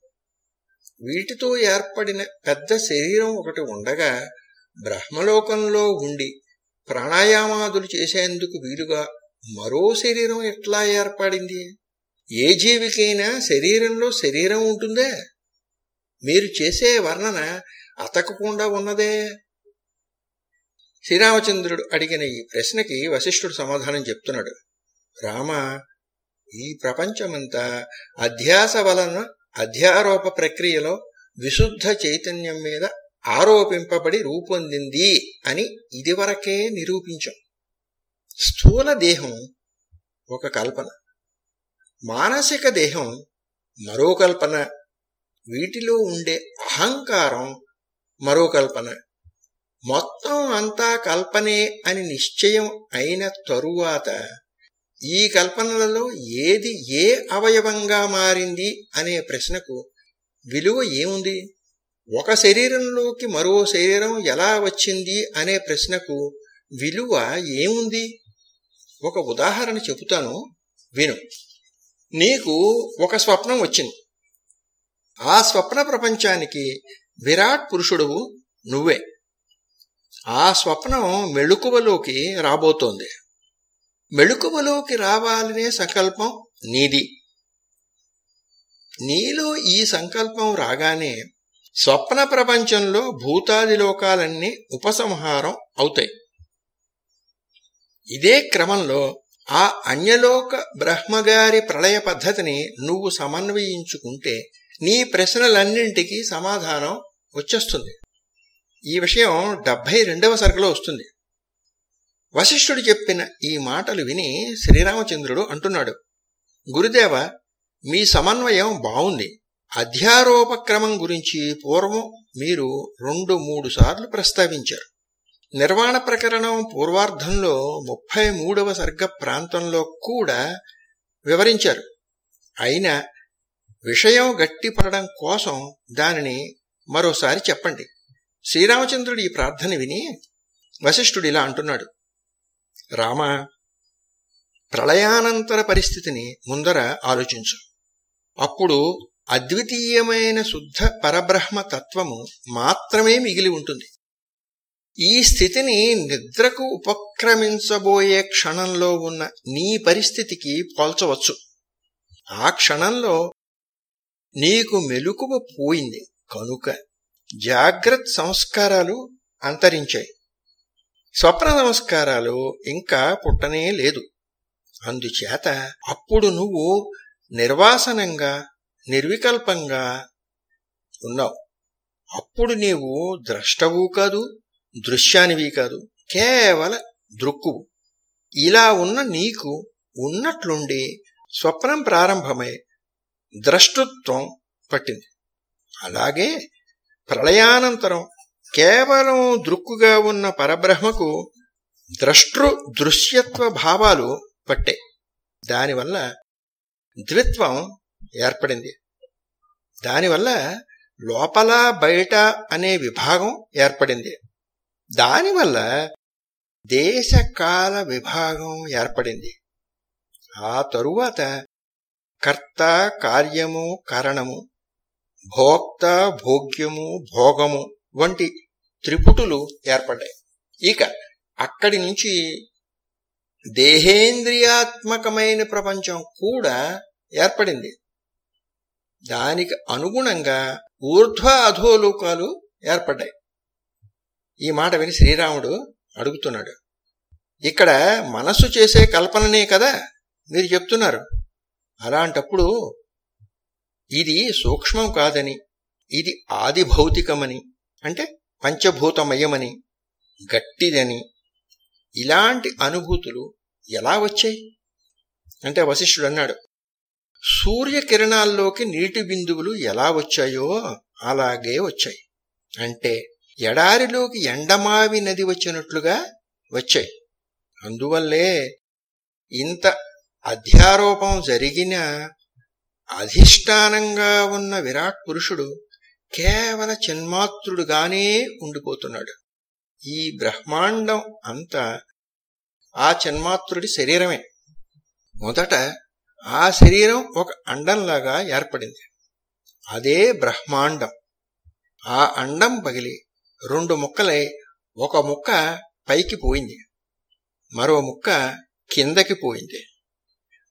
వీటితో ఏర్పడిన పెద్ద శరీరం ఒకటి ఉండగా బ్రహ్మలోకంలో ఉండి ప్రాణాయామాదులు చేసేందుకు వీలుగా మరో శరీరం ఎట్లా ఏర్పడింది? ఏ జీవికైనా శరీరంలో శరీరం ఉంటుందే? మీరు చేసే వర్ణన అతకకుండా ఉన్నదే? శ్రీరామచంద్రుడు అడిగిన ఈ ప్రశ్నకి వశిష్ఠుడు సమాధానం చెప్తున్నాడు. రామ ఈ ప్రపంచమంతా అధ్యాస వలన అధ్యారోప ప్రక్రియలో విశుద్ధ చైతన్యం మీద ఆరోపింపబడి రూపొందింది అని ఇదివరకే నిరూపించాం. స్థూల దేహం ఒక కల్పన. మానసిక దేహం మరో కల్పన. వీటిలో ఉండే అహంకారం మరో కల్పన. మొత్తం అంతా కల్పనే అని నిశ్చయం అయిన తరువాత ఈ కల్పనలలో ఏది ఏ అవయవంగా మారింది అనే ప్రశ్నకు విలువ ఏముంది? ఒక శరీరంలోకి మరో శరీరం ఎలా వచ్చింది అనే ప్రశ్నకు విలువ ఏముంది? ఒక ఉదాహరణ చెబుతాను విను. నీకు ఒక స్వప్నం వచ్చింది. ఆ స్వప్న ప్రపంచానికి విరాట్ పురుషుడువు నువ్వే. ఆ స్వప్నం మెళుకువలోకి రాబోతోంది. మెళుకువలోకి రావాలనే సంకల్పం నీది. నీలో ఈ సంకల్పం రాగానే స్వప్న ప్రపంచంలో భూతాది లోకాలన్నీ ఉపసంహారం అవుతాయి. ఇదే క్రమంలో ఆ అన్యలోక బ్రహ్మగారి ప్రళయ పద్ధతిని నువ్వు సమన్వయించుకుంటే నీ ప్రశ్నలన్నింటికీ సమాధానం వచ్చేస్తుంది. ఈ విషయం డెబ్భై రెండవ సరుకులో వస్తుంది. వశిష్ఠుడు చెప్పిన ఈ మాటలు విని శ్రీరామచంద్రుడు అంటున్నాడు గురుదేవ మీ సమన్వయం బావుంది. అధ్యారోపక్రమం గురించి పూర్వం మీరు రెండు మూడు సార్లు ప్రస్తావించారు. నిర్వాణ ప్రకరణం పూర్వార్ధంలో ముప్పై మూడవ సర్గ ప్రాంతంలో కూడా వివరించారు. అయినా విషయం గట్టిపడడం కోసం దానిని మరోసారి చెప్పండి. శ్రీరామచంద్రుడు ఈ ప్రార్థన విని వశిష్ఠుడు ఇలా అంటున్నాడు రామ ప్రళయానంతర పరిస్థితిని ముందర ఆలోచించు. అప్పుడు అద్వితీయమైన శుద్ధ పరబ్రహ్మ తత్వము మాత్రమే మిగిలి ఉంటుంది. ఈ స్థితిని నిద్రకు ఉపక్రమించబోయే క్షణంలో ఉన్న నీ పరిస్థితికి పోల్చవచ్చు. ఆ క్షణంలో నీకు మెలుకువ పోయింది. కనుక జాగ్రత్త సంస్కారాలు అంతరించాయి. స్వప్న నమస్కారాలు ఇంకా పుట్టనే లేదు. అందుచేత అప్పుడు నువ్వు నిర్వాసనంగా నిర్వికల్పంగా ఉన్నావు. అప్పుడు నీవు ద్రష్టవు కాదు దృశ్యానివి కాదు కేవల దృక్కువు. ఇలా ఉన్న నీకు ఉన్నట్లుండి స్వప్నం ప్రారంభమై ద్రష్టృత్వం పట్టింది. అలాగే ప్రళయానంతరం కేవలం దృక్కుగా ఉన్న పరబ్రహ్మకు ద్రష్టృ దృశ్యత్వ భావాలు పట్టాయి దానివల్ల ద్విత్వం ఏర్పడింది. దానివల్ల లోపల బయట అనే విభాగం ఏర్పడింది. దానివల్ల దేశకాల విభాగం ఏర్పడింది. ఆ తరువాత కర్త కార్యము కారణము భోక్త భోగ్యము భోగము వంటి త్రిపుటులు ఏర్పడ్డాయి. ఇక అక్కడి నుంచి దేహేంద్రియాత్మకమైన ప్రపంచం కూడా ఏర్పడింది. దానికి అనుగుణంగా ఊర్ధ్వ అధోలోకాలు ఏర్పడ్డాయి. ఈ మాట విని శ్రీరాముడు అడుగుతున్నాడు. ఇక్కడ మనస్సు చేసే కల్పననే కదా మీరు చెప్తున్నారు. అలాంటప్పుడు ఇది సూక్ష్మం కాదని ఇది ఆది భౌతికమని అంటే పంచభూతమయమని గట్టిదని ఇలాంటి అనుభూతులు ఎలా వచ్చాయి? అంటే వశిష్ఠుడు అన్నాడు సూర్యకిరణాల్లోకి నీటి బిందువులు ఎలా వచ్చాయో అలాగే వచ్చాయి. అంటే ఎడారిలోకి ఎండమావి నది వచ్చినట్లుగా వచ్చాయి. అందువల్లే ఇంత అధ్యారోపం జరిగిన అధిష్టానంగా ఉన్న విరాట్ పురుషుడు కేవల చిన్మాత్రుడుగానే ఉండిపోతున్నాడు. ఈ బ్రహ్మాండం అంతా ఆ చిన్మాత్రుడి శరీరమే. మొదట ఆ శరీరం ఒక అండంలాగా ఏర్పడింది. అదే బ్రహ్మాండం. ఆ అండం పగిలి రెండు ముక్కలై ఒక ముక్క పైకి పోయింది. మరో ముక్క కిందకి పోయింది.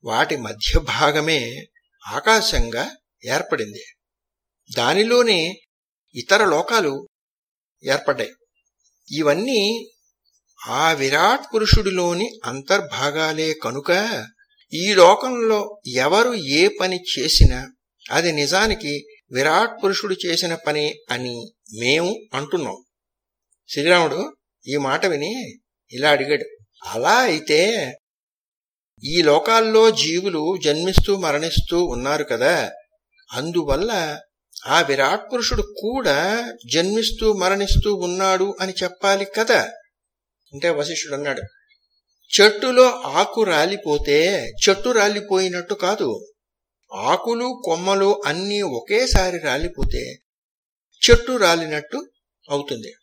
వాటి మధ్య భాగమే ఆకాశంగా ఏర్పడింది. దానిలోనే ఇతర లోకాలు ఏర్పడ్డాయి. ఇవన్నీ ఆ విరాట్ పురుషుడిలోని అంతర్భాగాలే కనుక ఈ లోకంలో ఎవరు ఏ పని చేసినా అది నిజానికి విరాట్ పురుషుడు చేసిన పని అని మేము అంటున్నాం. శ్రీరాముడు ఈ మాట విని ఇలా అడిగాడు. అలా అయితే ఈ లోకాల్లో జీవులు జన్మిస్తూ మరణిస్తూ ఉన్నారు కదా. అందువల్ల ఆ విరాట్ పురుషుడు కూడా జన్మిస్తూ మరణిస్తూ ఉన్నాడు అని చెప్పాలి కదా. అంటే వశిష్ఠుడు అన్నాడు చెట్టులో ఆకు రాలిపోతే చెట్టు రాలిపోయినట్టు కాదు. ఆకులు కొమ్మలు అన్నీ ఒకేసారి రాలిపోతే చెట్టు రాలినట్టు అవుతుంది.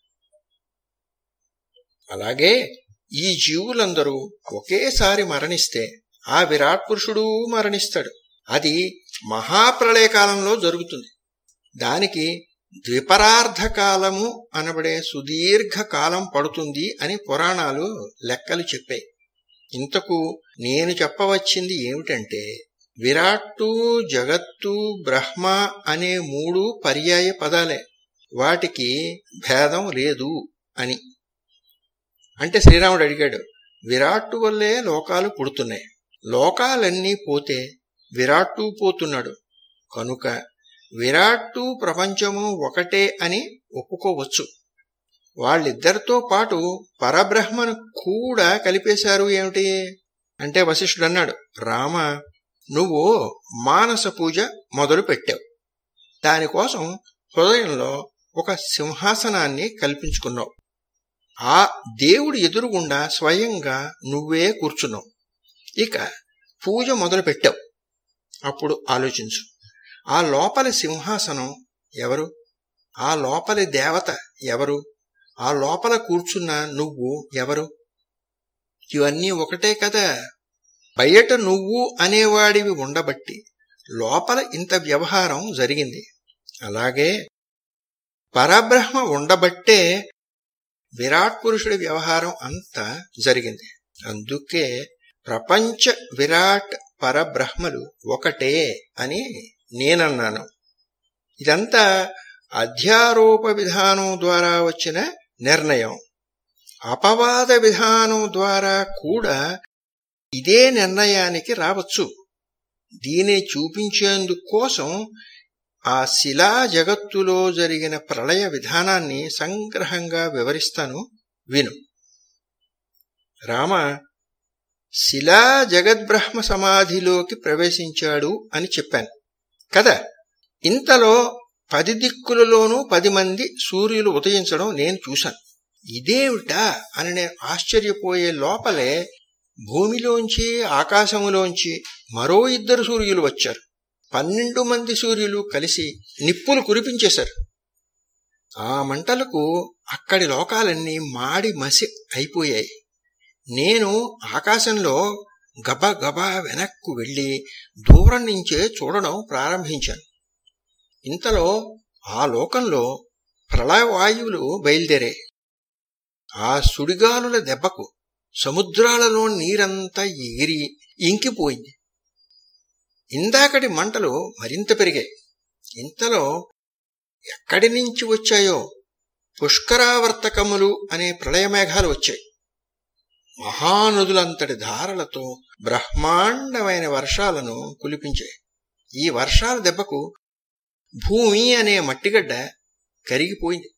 అలాగే ఈ జీవులందరూ ఒకేసారి మరణిస్తే ఆ విరాట్ పురుషుడు మరణిస్తాడు. అది మహాప్రళయకాలంలో జరుగుతుంది. దానికి ద్విపరార్ధకాలము అనబడే సుదీర్ఘ కాలం పడుతుంది అని పురాణాలు లెక్కలు చెప్పాయి. ఇంతకు నేను చెప్పవచ్చింది ఏమిటంటే విరాట్టు జగత్తు బ్రహ్మ అనే మూడు పర్యాయ పదాలే. వాటికి భేదం లేదు అని. అంటే శ్రీరాముడు అడిగాడు విరాట్టు వల్లే లోకాలు పుడుతున్నాయి. లోకాలన్నీ పోతే విరాట్టు పోతున్నాడు. కనుక విరాట్టు ప్రపంచము ఒకటే అని ఒప్పుకోవచ్చు. వాళ్ళిద్దరితో పాటు పరబ్రహ్మను కూడా కలిపేశారు ఏమిటి? అంటే వశిష్ఠుడు అన్నాడు రామ నువ్వు మానస పూజ మొదలు పెట్టావు. దానికోసం హృదయంలో ఒక సింహాసనాన్ని కల్పించుకున్నావు. ఆ దేవుడు ఎదురుగుండా స్వయంగా నువ్వే కూర్చున్నావు. ఇక పూజ మొదలు పెట్టావు. అప్పుడు ఆలోచించు. ఆ లోపలి సింహాసనం ఎవరు? ఆ లోపలి దేవత ఎవరు? ఆ లోపల కూర్చున్న నువ్వు ఎవరు? ఇవన్నీ ఒకటే కదా. బయట నువ్వు అనేవాడివి ఉండబట్టి లోపల ఇంత వ్యవహారం జరిగింది. అలాగే పరబ్రహ్మ ఉండబట్టే విరాట్ పురుషుడి వ్యవహారం అంతా జరిగింది. అందుకే ప్రపంచ విరాట్ పరబ్రహ్మలు ఒకటే అని నేనన్నాను. ఇదంతా అధ్యారోప విధానం ద్వారా వచ్చిన నిర్ణయం. అపవాద విధానం ద్వారా కూడా ఇదే నిర్ణయానికి రావచ్చు. దీని చూపించేందుకోసం ఆ శిలా జగత్తులో జరిగిన ప్రళయ విధానాన్ని సంగ్రహంగా వివరిస్తాను విను. రామ శిలా జగద్బ్రహ్మ సమాధిలోకి ప్రవేశించాడు అని చెప్పాను. కదా? ఇంతలో పది దిక్కులలోనూ పది మంది సూర్యులు ఉదయించడం నేను చూశాను. ఇదేమిటా అని నేను ఆశ్చర్యపోయే లోపలే భూమిలోంచి ఆకాశములోంచి మరో ఇద్దరు సూర్యులు వచ్చారు. పన్నెండు మంది సూర్యులు కలిసి నిప్పులు కురిపించేశారు. ఆ మంటలకు అక్కడి లోకాలన్నీ మాడి మసి అయిపోయాయి. నేను ఆకాశంలో గబగబా వెనక్కు వెళ్ళి దూరం నుంచే చూడడం ప్రారంభించాను. ఇంతలో ఆ లోకంలో ప్రళయవాయువులు బయలుదేరాయి ఆ సుడిగాలుల దెబ్బకు సముద్రాలలో నీరంతా ఎగిరి ఇంకిపోయింది. ఇందాకటి మంటలు మరింత పెరిగాయి. ఇంతలో ఎక్కడి నుంచి వచ్చాయో పుష్కరావర్తకములు అనే ప్రళయమేఘాలు వచ్చాయి. మహానదులంతటి ధారలతో బ్రహ్మాండమైన వర్షాలను కులిపించాయి. ఈ వర్షాల దెబ్బకు భూమి అనే మట్టిగడ్డ కరిగిపోయింది.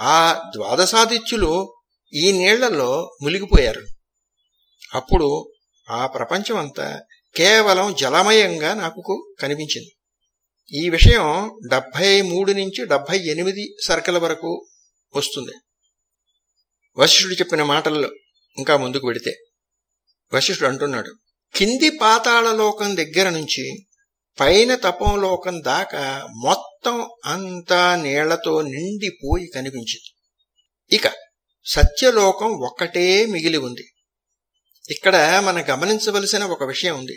ఆ ద్వాదశాదిత్యులు ఈ నీళ్ళలో మునిగిపోయారు. అప్పుడు ఆ ప్రపంచం అంతా కేవలం జలమయంగా నాకు కనిపించింది. ఈ విషయం డెబ్భై మూడు నుంచి డెబ్భై ఎనిమిది సర్కల వరకు వస్తుంది. వశిష్ఠుడు చెప్పిన మాటల్లో ఇంకా ముందుకు వెడితే వశిష్ఠుడు అంటున్నాడు కింది పాతాళలోకం దగ్గర నుంచి పైన తపంలోకం దాకా మొత్తం అంతా నీళ్ళతో నిండిపోయి కనిపించింది. ఇక సత్యలోకం ఒక్కటే మిగిలి ఉంది. ఇక్కడ మనం గమనించవలసిన ఒక విషయం ఉంది.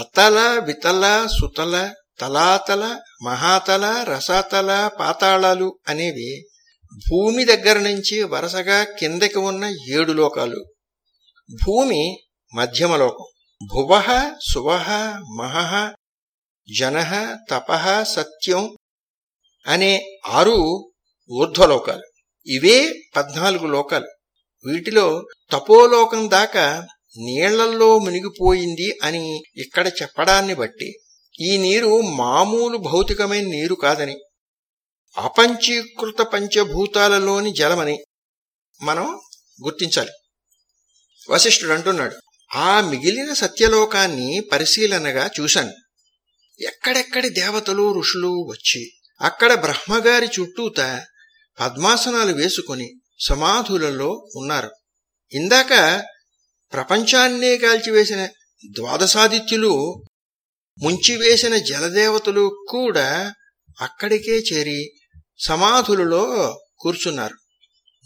అతల వితల సుతల తలాతల మహాతల రసాతల పాతాళాలు అనేవి భూమి దగ్గర నుంచి వరుసగా కిందకి ఉన్న ఏడు లోకాలు. భూమి మధ్యమలోకం భువః సువః మహః జన తపః సత్యం అనే ఆరు ఊర్ధ్వలోకాలు. ఇవే పద్నాలుగు లోకాలు. వీటిలో తపోలోకం దాకా నీళ్ళల్లో మునిగిపోయింది అని ఇక్కడ చెప్పడాన్ని బట్టి ఈ నీరు మామూలు భౌతికమైన నీరు కాదని అపంచీకృత పంచభూతాలలోని జలమని మనం గుర్తించాలి. వశిష్ఠుడు అంటున్నాడు ఆ మిగిలిన సత్యలోకాన్ని పరిశీలనగా చూశాను. ఎక్కడెక్కడి దేవతలు ఋషులు వచ్చి అక్కడ బ్రహ్మగారి చుట్టూత పద్మాసనాలు వేసుకొని సమాధులలో ఉన్నారు. ఇందాక ప్రపంచాన్నే కాల్చివేసిన ద్వాదశాదిత్యులు ముంచివేసిన జలదేవతలు కూడా అక్కడికే చేరి సమాధులలో కూర్చున్నారు.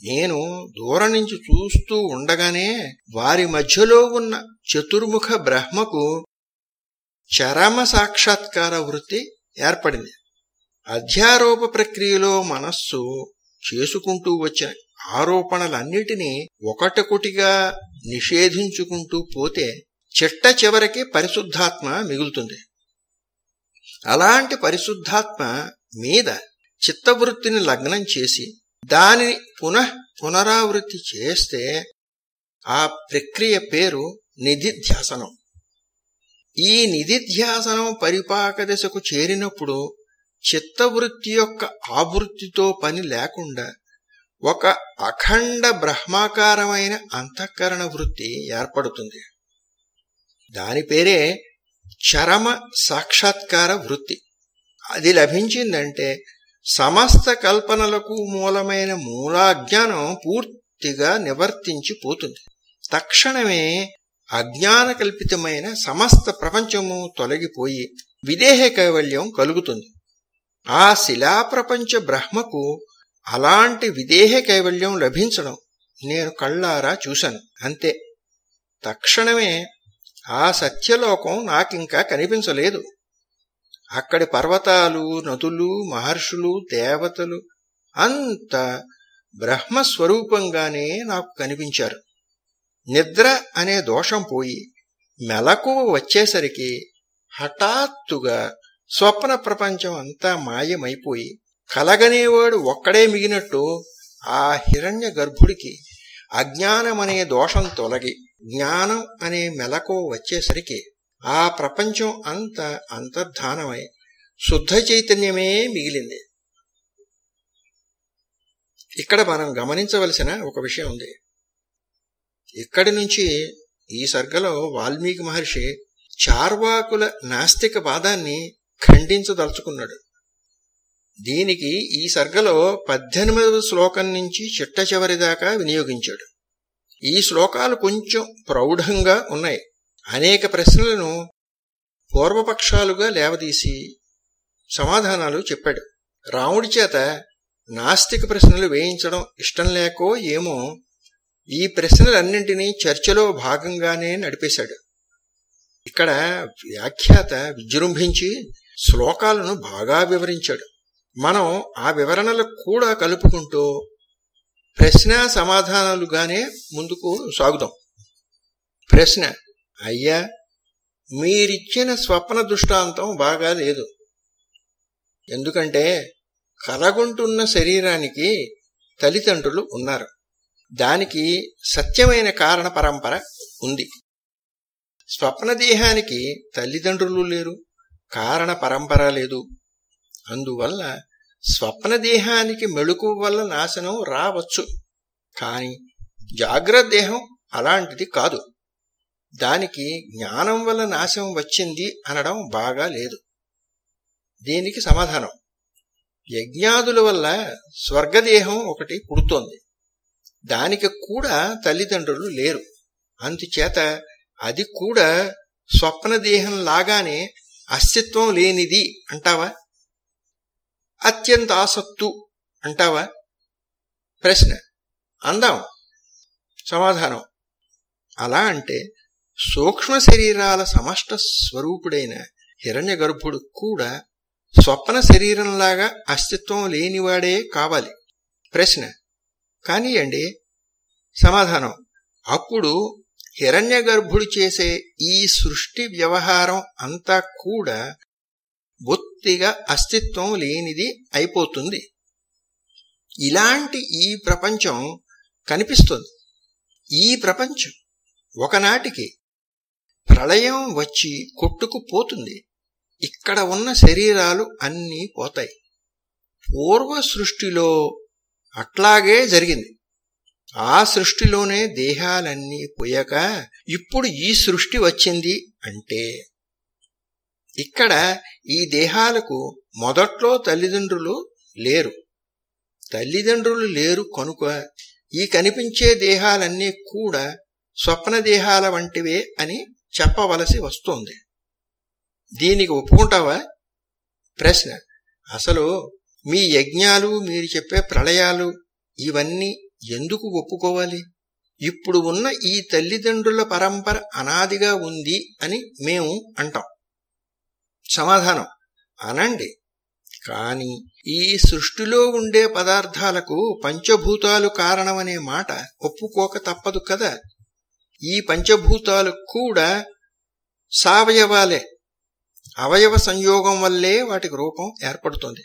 నేను దూరం నుంచి చూస్తూ ఉండగానే వారి మధ్యలో ఉన్న చతుర్ముఖ బ్రహ్మకు చరమ సాక్షాత్కార వృత్తి ఏర్పడింది. అధ్యారోప ప్రక్రియలో మనస్సు చేసుకుంటూ వచ్చిన ఆరోపణలన్నిటినీ ఒకటొకటిగా నిషేధించుకుంటూ పోతే చిట్ట చివరికి పరిశుద్ధాత్మ మిగులుతుంది. అలాంటి పరిశుద్ధాత్మ మీద చిత్తవృత్తిని లగ్నం చేసి దానిని పునః పునరావృత్తి చేస్తే ఆ ప్రక్రియ పేరు నిధిధ్యాసనం. ఈ నిధిధ్యాసనం పరిపాక దశకు చేరినప్పుడు చిత్తవృత్తి యొక్క ఆవృత్తితో పని లేకుండా ఒక అఖండ బ్రహ్మాకారమైన అంతఃకరణ వృత్తి ఏర్పడుతుంది. దాని పేరే చరమ సాక్షాత్కార వృత్తి. అది లభించిందంటే సమస్త కల్పనలకు మూలమైన మూలాజ్ఞానం పూర్తిగా నివర్తించిపోతుంది. తక్షణమే అజ్ఞాన కల్పితమైన సమస్త ప్రపంచము తొలగిపోయి విదేహ కైవల్యం కలుగుతుంది. ఆ శిలాప్రపంచ బ్రహ్మకు అలాంటి విదేహ కైవల్యం లభించడం నేను కళ్ళారా చూశాను. అంతే. తక్షణమే ఆ సత్యలోకం నాకింకా కనిపించలేదు. అక్కడి పర్వతాలు నదులు మహర్షులు దేవతలు అంత బ్రహ్మస్వరూపంగానే నాకు కనిపించారు. నిద్ర అనే దోషం పోయి మెలకు వచ్చేసరికి హఠాత్తుగా స్వప్న ప్రపంచం అంతా మాయమైపోయి కలగనేవాడు ఒక్కడే మిగినట్టు ఆ హిరణ్య గర్భుడికి అజ్ఞానమనే దోషం తొలగి జ్ఞానం అనే మెలకు వచ్చేసరికి ఆ ప్రపంచం అంత అంతర్ధానమై శుద్ధ చైతన్యమే మిగిలింది. ఇక్కడ మనం గమనించవలసిన ఒక విషయం ఉంది. ఇక్కడి నుంచి ఈ సర్గలో వాల్మీకి మహర్షి చార్వాకుల నాస్తిక వాదాన్ని ఖండించదలుచుకున్నాడు. దీనికి ఈ సర్గలో పద్దెనిమిదవ శ్లోకం నుంచి చిట్ట చివరి దాకా వినియోగించాడు. ఈ శ్లోకాలు కొంచెం ప్రౌఢంగా ఉన్నాయి. అనేక ప్రశ్నలను పూర్వపక్షాలుగా లేవదీసి సమాధానాలు చెప్పాడు. రాముడి చేత నాస్తిక ప్రశ్నలు వేయించడం ఇష్టం లేకో ఏమో ఈ ప్రశ్నలన్నింటినీ చర్చలో భాగంగానే నడిపేశాడు. ఇక్కడ వ్యాఖ్యాత విజృంభించి శ్లోకాలను బాగా వివరించాడు. మనం ఆ వివరణలు కూడా కలుపుకుంటూ ప్రశ్న సమాధానాలుగానే ముందుకు సాగుదాం. ప్రశ్న అయ్యా మీరిచ్చిన స్వప్న దృష్టాంతం బాగా లేదు. ఎందుకంటే కలగుంటున్న శరీరానికి తల్లిదండ్రులు ఉన్నారు. దానికి సత్యమైన కారణ పరంపర ఉంది. స్వప్నదేహానికి తల్లిదండ్రులు లేరు కారణ పరంపర లేదు. అందువల్ల స్వప్నదేహానికి మెళుకు వల్ల నాశనం రావచ్చు. కాని జాగ్రత్త దేహం అలాంటిది కాదు. దానికి జ్ఞానం వల్ల నాశం వచ్చింది అనడం బాగా లేదు. దీనికి సమాధానం. యజ్ఞాదుల వల్ల స్వర్గదేహం ఒకటి పుడుతోంది. దానికి కూడా తల్లిదండ్రులు లేరు. అందుచేత అది కూడా స్వప్నదేహం లాగానే అస్తిత్వం లేనిది అంటావా? అత్యంత ఆసత్తు అంటావా? ప్రశ్న. అందాం. సమాధానం. అలా అంటే సూక్ష్మ శరీరాల సమష్ట స్వరూపుడైన హిరణ్య గర్భుడు కూడా స్వప్న శరీరంలాగా అస్తిత్వం లేనివాడే కావాలి. ప్రశ్న. కానీయండి సమాధానం. అప్పుడు హిరణ్య గర్భుడు చేసే ఈ సృష్టి వ్యవహారం అంతా కూడా బొత్తిగా అస్తిత్వం లేనిది అయిపోతుంది. ఇలాంటి ఈ ప్రపంచం కనిపిస్తుంది. ఈ ప్రపంచం ఒకనాటికి ప్రళయం వచ్చి కొట్టుకుపోతుంది. ఇక్కడ ఉన్న శరీరాలు అన్నీ పోతాయి. పూర్వ సృష్టిలో అట్లాగే జరిగింది. ఆ సృష్టిలోనే దేహాలన్నీ పోయాక ఇప్పుడు ఈ సృష్టి వచ్చింది అంటే ఇక్కడ ఈ దేహాలకు మొదట్లో తల్లిదండ్రులు లేరు. తల్లిదండ్రులు లేరు కనుక ఈ కనిపించే దేహాలన్నీ కూడా స్వప్న దేహాల వంటివే అని చెప్పవలసి వస్తోంది. దీనికి ఒప్పుకుంటావా? ప్రశ్న. అసలు మీ యజ్ఞాలు మీరు చెప్పే ప్రళయాలు ఇవన్నీ ఎందుకు ఒప్పుకోవాలి? ఇప్పుడు ఉన్న ఈ తల్లిదండ్రుల పరంపర అనాదిగా ఉంది అని మేము అంటాం. సమాధానం. అనండి. కాని ఈ సృష్టిలో ఉండే పదార్థాలకు పంచభూతాలు కారణమనే మాట ఒప్పుకోక తప్పదు కదా? ఈ పంచభూతాలు కూడా సావయవాలే. అవయవ సంయోగం వల్లే వాటికి రూపం ఏర్పడుతుంది.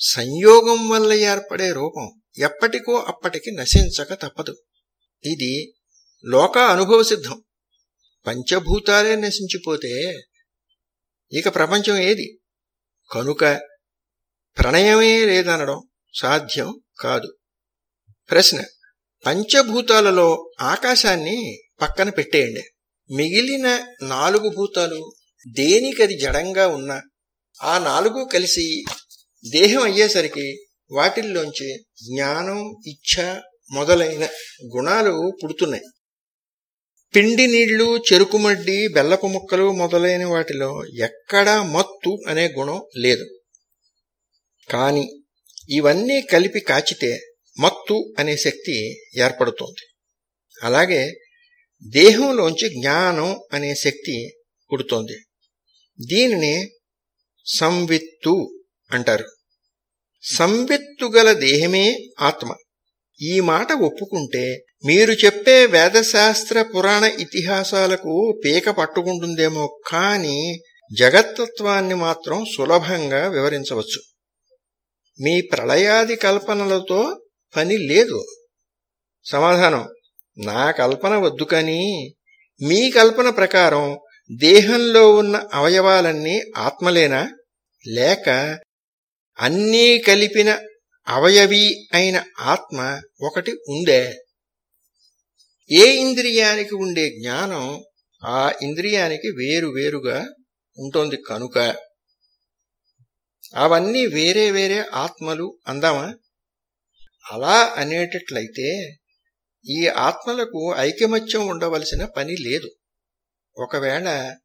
సంయోగం వల్ల ఏర్పడే రూపం ఎప్పటికో అప్పటికి నశించక తప్పదు. ఇది లోక అనుభవ సిద్ధం. పంచభూతాలే నశించిపోతే ఇక ప్రపంచం ఏది? కనుక ప్రణయమే లేదనడం సాధ్యం కాదు. ప్రశ్న పంచభూతాలలో ఆకాశాన్ని పక్కన పెట్టేయండి. మిగిలిన నాలుగు భూతాలు దేనికది జడంగా ఉన్నా ఆ నాలుగు కలిసి దేహం అయ్యేసరికి వాటిల్లోంచి జ్ఞానం ఇచ్ఛ మొదలైన గుణాలు పుడుతున్నాయి. పిండి నీళ్ళు చెరుకుమడ్డి బెల్లపు ముక్కలు మొదలైన వాటిలో ఎక్కడా మత్తు అనే గుణం లేదు. కాని ఇవన్నీ కలిపి కాచితే మత్తు అనే శక్తి ఏర్పడుతోంది. అలాగే దేహంలోంచి జ్ఞానం అనే శక్తి పుడుతోంది. దీనిని సంవిత్తు అంటారు. సంవిత్తు గల దేహమే ఆత్మ. ఈ మాట ఒప్పుకుంటే మీరు చెప్పే వేదశాస్త్ర పురాణ ఇతిహాసాలకు పీక పట్టుకుంటుందేమో కాని జగత్తత్వాన్ని మాత్రం సులభంగా వివరించవచ్చు. మీ ప్రళయాది కల్పనలతో పని లేదు. సమాధానం. నా కల్పన వద్దు కానీ మీ కల్పన ప్రకారం దేహంలో ఉన్న అవయవాలన్నీ ఆత్మలేనా? లేక అన్నీ కలిపిన అవయవి అయిన ఆత్మ ఒకటి ఉందే? ఏ ఇంద్రియానికి ఉండే జ్ఞానం ఆ ఇంద్రియానికి వేరు వేరుగా ఉంటుంది కనుక. అవన్నీ వేరే వేరే ఆత్మలు అందామా? అలా అనేటట్లయితే ఈ ఆత్మలకు ఐకమత్యం ఉండవలసిన పని లేదు. ఒకవేళ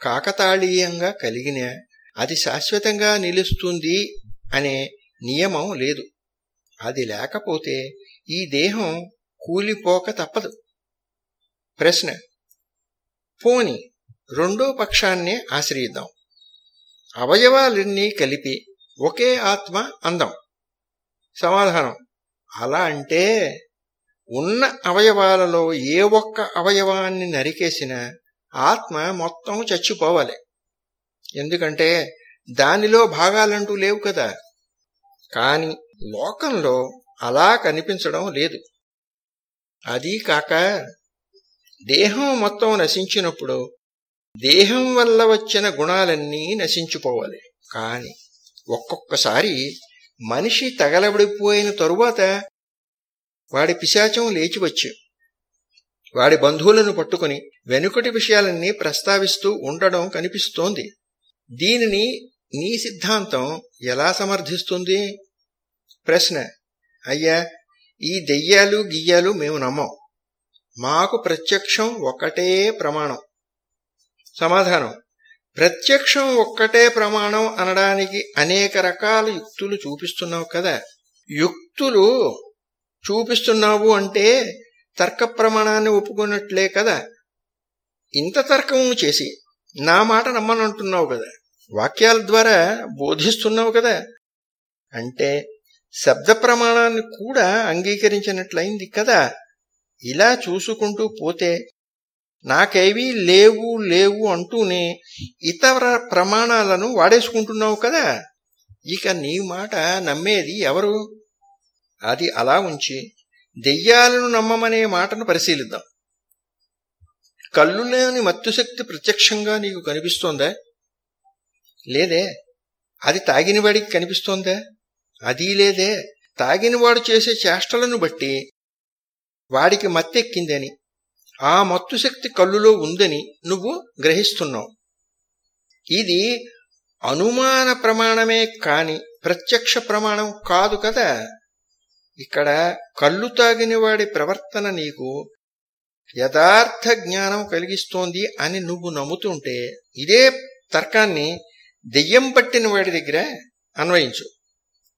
కాకతాళీయంగా కలిగిన అది శాశ్వతంగా నిలుస్తుంది అనే నియమం లేదు. అది లేకపోతే ఈ దేహం కూలిపోక తప్పదు. ప్రశ్న. పోని రెండో పక్షాన్నే ఆశ్రయిద్దాం. అవయవాలన్నీ కలిపి ఒకే ఆత్మ అందం. సమాధానం. అలా అంటే ఉన్న అవయవాలలో ఏ ఒక్క అవయవాన్ని నరికేసినా ఆత్మ మొత్తం చచ్చిపోవాలి. ఎందుకంటే దానిలో భాగాలంటూ లేవు కదా. కాని లోకంలో అలా కనిపించడం లేదు. అదీ కాక దేహం మొత్తం నశించినప్పుడు దేహం వల్ల వచ్చిన గుణాలన్నీ నశించిపోవాలి. కాని ఒక్కొక్కసారి మనిషి తగలబడిపోయిన తరువాత వాడి పిశాచం లేచివచ్చు వాడి బంధువులను పట్టుకుని వెనుకటి విషయాలన్నీ ప్రస్తావిస్తూ ఉండడం కనిపిస్తోంది. దీనిని నీ సిద్ధాంతం ఎలా సమర్థిస్తుంది? ప్రశ్న. అయ్యా ఈ దెయ్యాలు గియ్యాలు మేము నమ్మం. మాకు ప్రత్యక్షం ఒక్కటే ప్రమాణం. సమాధానం. ప్రత్యక్షం ఒక్కటే ప్రమాణం అనడానికి అనేక రకాల యుక్తులు చూపిస్తున్నావు కదా. యుక్తులు చూపిస్తున్నావు అంటే తర్క ప్రమాణాన్ని ఒప్పుకున్నట్లే కదా. ఇంత తర్కము చేసి నా మాట నమ్మనంటున్నావు కదా. వాక్యాల ద్వారా బోధిస్తున్నావు కదా. అంటే శబ్ద ప్రమాణాన్ని కూడా అంగీకరించినట్లయింది కదా. ఇలా చూసుకుంటూ పోతే నాకేవీ లేవు లేవు అంటూనే ఇతర ప్రమాణాలను వాడేసుకుంటున్నావు కదా. ఇక నీ మాట నమ్మేది ఎవరు? అది అలా ఉంచి దెయ్యాలను నమ్మమనే మాటను పరిశీలిద్దాం. కళ్ళు లేని మత్తుశక్తి ప్రత్యక్షంగా నీకు కనిపిస్తోందా? లేదే. అది తాగినవాడికి కనిపిస్తోందా? అది లేదే. తాగినవాడు చేసే చేష్టలను బట్టి వాడికి మత్తెక్కిందని ఆ మత్తు శక్తి కళ్ళులో ఉందని నువ్వు గ్రహిస్తున్నావు. ఇది అనుమాన ప్రమాణమే కాని ప్రత్యక్ష ప్రమాణం కాదు కదా? ఇక్కడ కళ్ళు తాగిన వాడి ప్రవర్తన నీకు యథార్థ జ్ఞానం కలిగిస్తోంది అని నువ్వు నమ్ముతుంటే ఇదే తర్కాన్ని దెయ్యం పట్టిన వాడి దగ్గర అన్వయించు.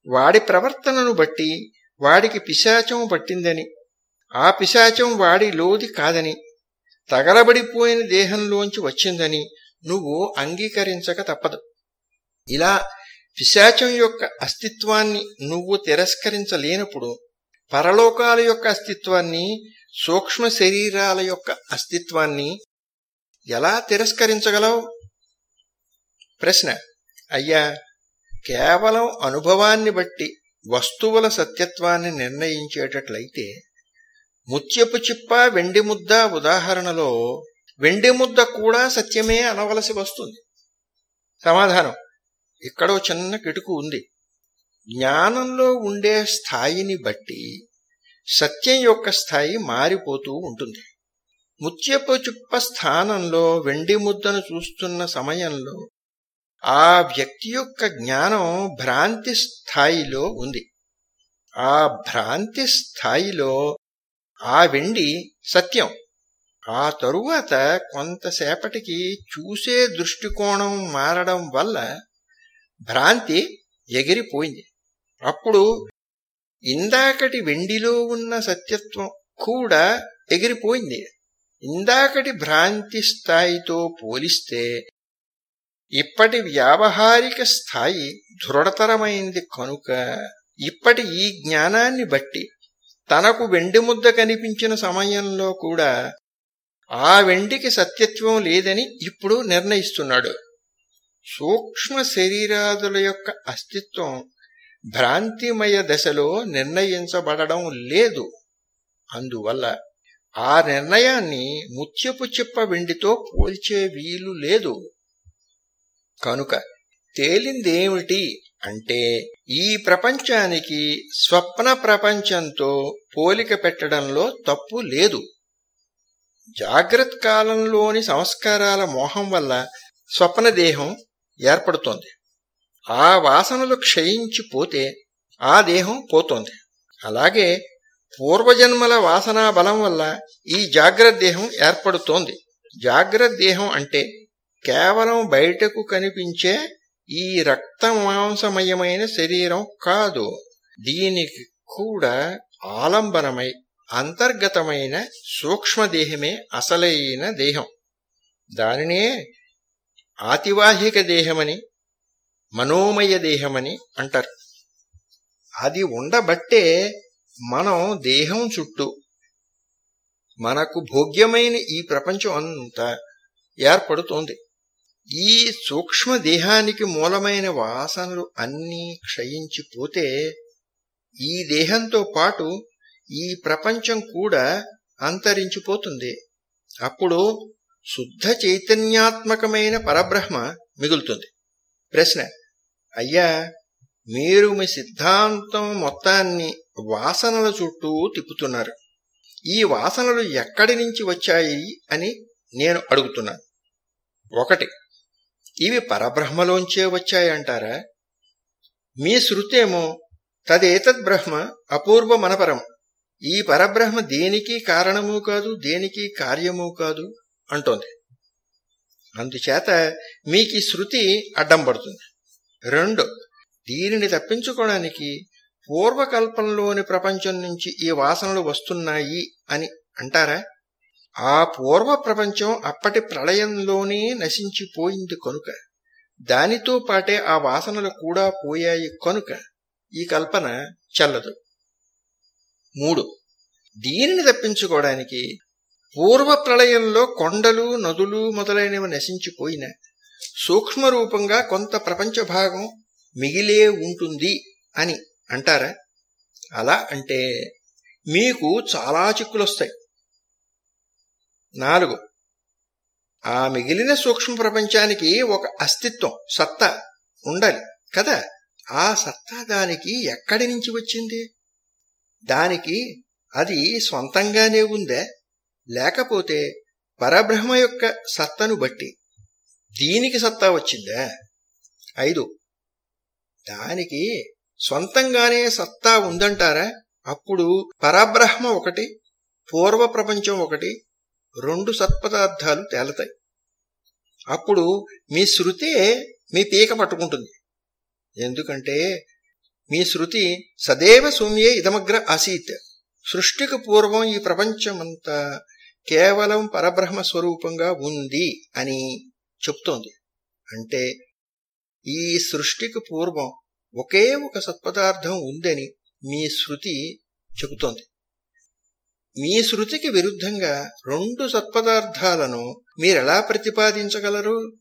వాడి ప్రవర్తనను బట్టి వాడికి పిశాచం పట్టిందని ఆ పిశాచం వాడి లోది కాదని తగలబడిపోయిన దేహంలోంచి వచ్చిందని నువ్వు అంగీకరించక తప్పదు. ఇలా పిశాచం యొక్క అస్తిత్వాన్ని నువ్వు తిరస్కరించలేనప్పుడు పరలోకాల యొక్క అస్తిత్వాన్ని సూక్ష్మ శరీరాల యొక్క అస్తిత్వాన్ని ఎలా తిరస్కరించగలవు? ప్రశ్న. అయ్యా కేవలం అనుభవాన్ని బట్టి వస్తువుల సత్యత్వాన్ని నిర్ణయించేటట్లయితే ముత్యపు చిప్ప వెండి ముద్ద ఉదాహరణలో వెండి ముద్ద కూడా సత్యమే అనవలసి వస్తుంది. సమాధానం. ఇక్కడో చిన్న కిటుకు ఉంది. జ్ఞానంలో ఉండే స్థాయిని బట్టి సత్యం యొక్క స్థాయి మారిపోతూ ఉంటుంది. ముత్యపు చుప్ప స్థానంలో వెండి ముద్దను చూస్తున్న సమయంలో ఆ వ్యక్తి యొక్క జ్ఞానం భ్రాంతి స్థాయిలో ఉంది. ఆ భ్రాంతి స్థాయిలో ఆ వెండి సత్యం. ఆ తరువాత కొంతసేపటికి చూసే దృష్టికోణం మారడం వల్ల భ్రాంతి ఎగిరిపోయింది. అప్పుడు ఇందాకటి వెండిలో ఉన్న సత్యత్వం కూడా ఎగిరిపోయింది. ఇందాకటి భ్రాంతి స్థాయితో పోలిస్తే ఇప్పటి వ్యావహారిక స్థాయి దృఢతరమైంది కనుక ఇప్పటి ఈ జ్ఞానాన్ని బట్టి తనకు వెండి ముద్ద కనిపించిన సమయంలో కూడా ఆ వెండికి సత్యత్వం లేదని ఇప్పుడు నిర్ణయిస్తున్నాడు. సూక్ష్మ శరీరాదుల యొక్క అస్తిత్వం భ్రాంతిమయ దశలో నిర్ణయించబడడం లేదు. అందువల్ల ఆ నిర్ణయాన్ని ముత్యపు చిప్ప వెండితో పోల్చే వీలు లేదు. కనుక తేలిందేమిటి అంటే ఈ ప్రపంచానికి స్వప్న ప్రపంచంతో పోలిక పెట్టడంలో తప్పు లేదు. జాగ్రత్త కాలంలోని సంస్కారాల మోహం వల్ల స్వప్న దేహం ఏర్పడుతోంది. ఆ వాసనలు క్షయించిపోతే ఆ దేహం పోతోంది. అలాగే పూర్వజన్మల వాసనా బలం వల్ల ఈ జాగ్రత్త దేహం ఏర్పడుతోంది. జాగ్రత్త దేహం అంటే కేవలం బయటకు కనిపించే ఈ రక్త మాంసమయమైన శరీరం కాదు. దీనికి కూడా ఆలంబనమై అంతర్గతమైన సూక్ష్మదేహమే అసలైన దేహం. దానినే ఆతివాహిక దేహమని మనోమయ దేహమని అంటారు. అది ఉండబట్టే మనం దేహం చుట్టూ మనకు భోగ్యమైన ఈ ప్రపంచం అంతా ఏర్పడుతోంది. ఈ సూక్ష్మ దేహానికి మూలమైన వాసనలు అన్నీ క్షయించిపోతే ఈ దేహంతో పాటు ఈ ప్రపంచం కూడా అంతరించిపోతుంది. అప్పుడు శుద్ధ చైతన్యాత్మకమైన పరబ్రహ్మ మిగులుతుంది. ప్రశ్న అయ్యా మీరు మీ సిద్ధాంతం మొత్తాన్ని వాసనల చుట్టూ తిప్పుతున్నారు. ఈ వాసనలు ఎక్కడి నుంచి వచ్చాయి అని నేను అడుగుతున్నాను. ఒకటి ఇవి పరబ్రహ్మలోంచే వచ్చాయంటారా మీ శృతేమో తదేతద్ బ్రహ్మ అపూర్వ మనపరం. ఈ పరబ్రహ్మ దేనికి కారణము కాదు దేనికి కార్యము కాదు. అంటోంది. అందుచేత మీకు ఈ శృతి అడ్డం పడుతుంది. రెండు దీనిని తప్పించుకోవడానికి పూర్వకల్పంలోని ప్రపంచం నుంచి ఈ వాసనలు వస్తున్నాయి అని అంటారా? ఆ పూర్వ ప్రపంచం అప్పటి ప్రళయంలోనే నశించిపోయింది కనుక దానితో పాటే ఆ వాసనలు కూడా పోయాయి కనుక ఈ కల్పన చెల్లదు. మూడు దీనిని తప్పించుకోవడానికి పూర్వ ప్రళయంలో కొండలు నదులు మొదలైనవి నశించిపోయిన సూక్ష్మ రూపంగా కొంత ప్రపంచ భాగం మిగిలే ఉంటుంది అని అంటారా? అలా అంటే మీకు చాలా చిక్కులొస్తాయి. నాలుగు ఆ మిగిలిన సూక్ష్మ ప్రపంచానికి ఒక అస్తిత్వం సత్తా ఉండాలి కదా? ఆ సత్తా దానికి ఎక్కడి నుంచి వచ్చింది? దానికి అది స్వంతంగానే ఉందే? లేకపోతే పరబ్రహ్మ యొక్క సత్తను బట్టి దీనికి సత్తా వచ్చిందా? ఐదు. దానికి స్వంతంగానే సత్తా ఉందంటారా? అప్పుడు పరబ్రహ్మ ఒకటి పూర్వ ప్రపంచం ఒకటి రెండు సత్పదార్థాలు తేలతాయి. అప్పుడు మీ శృతే మీ పీక పట్టుకుంటుంది. ఎందుకంటే మీ శృతి సదేవ సౌమ్యే ఇదమగ్ర ఆసీత్. సృష్టికి పూర్వం ఈ ప్రపంచమంతా కేవలం పరబ్రహ్మ స్వరూపంగా ఉంది అని చెప్తోంది. అంటే ఈ సృష్టికి పూర్వం ఒకే ఒక సత్పదార్థం ఉందని మీ శృతి చెబుతోంది. మీ శృతికి విరుద్ధంగా రెండు సత్పదార్థాలను మీరెలా ప్రతిపాదించగలరు?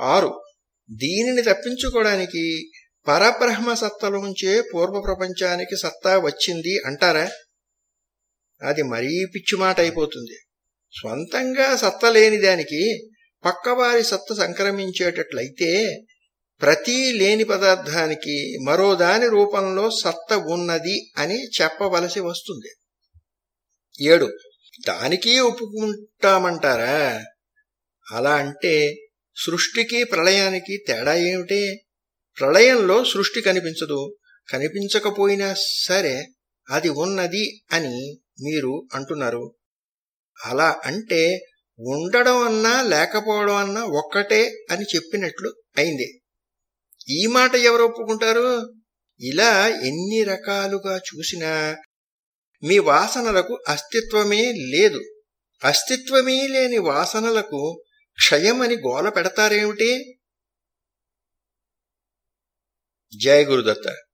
ఆరు దీనిని తప్పించుకోవడానికి పరబ్రహ్మ సత్తలోంచే పూర్వ ప్రపంచానికి సత్తా వచ్చింది అంటారా? అది మరీ పిచ్చి మాట అయిపోతుంది. స్వంతంగా సత్త లేని దానికి పక్కవారి సత్త సంక్రమించేటట్లయితే ప్రతి లేని పదార్థానికి మరో దాని రూపంలో సత్త ఉన్నది అని చెప్పవలసి వస్తుంది. ఏడు దానికి ఒప్పుకుంటామంటారా? అలా అంటే సృష్టికి ప్రళయానికి తేడా ఏమిటి? ప్రళయంలో సృష్టి కనిపించదు. కనిపించకపోయినా సరే అది ఉన్నది అని మీరు అంటున్నారు. అలా అంటే ఉండడం అన్నా లేకపోవడం అన్నా ఒక్కటే అని చెప్పినట్లు అయింది. ఈ మాట ఎవరు ఒప్పుకుంటారు? ఇలా ఎన్ని రకాలుగా చూసినా మీ వాసనలకు అస్తిత్వమే లేదు. అస్తిత్వమే లేని వాసనలకు క్షయమని గోల పెడతారేమిటి? జయ గురుదత్త.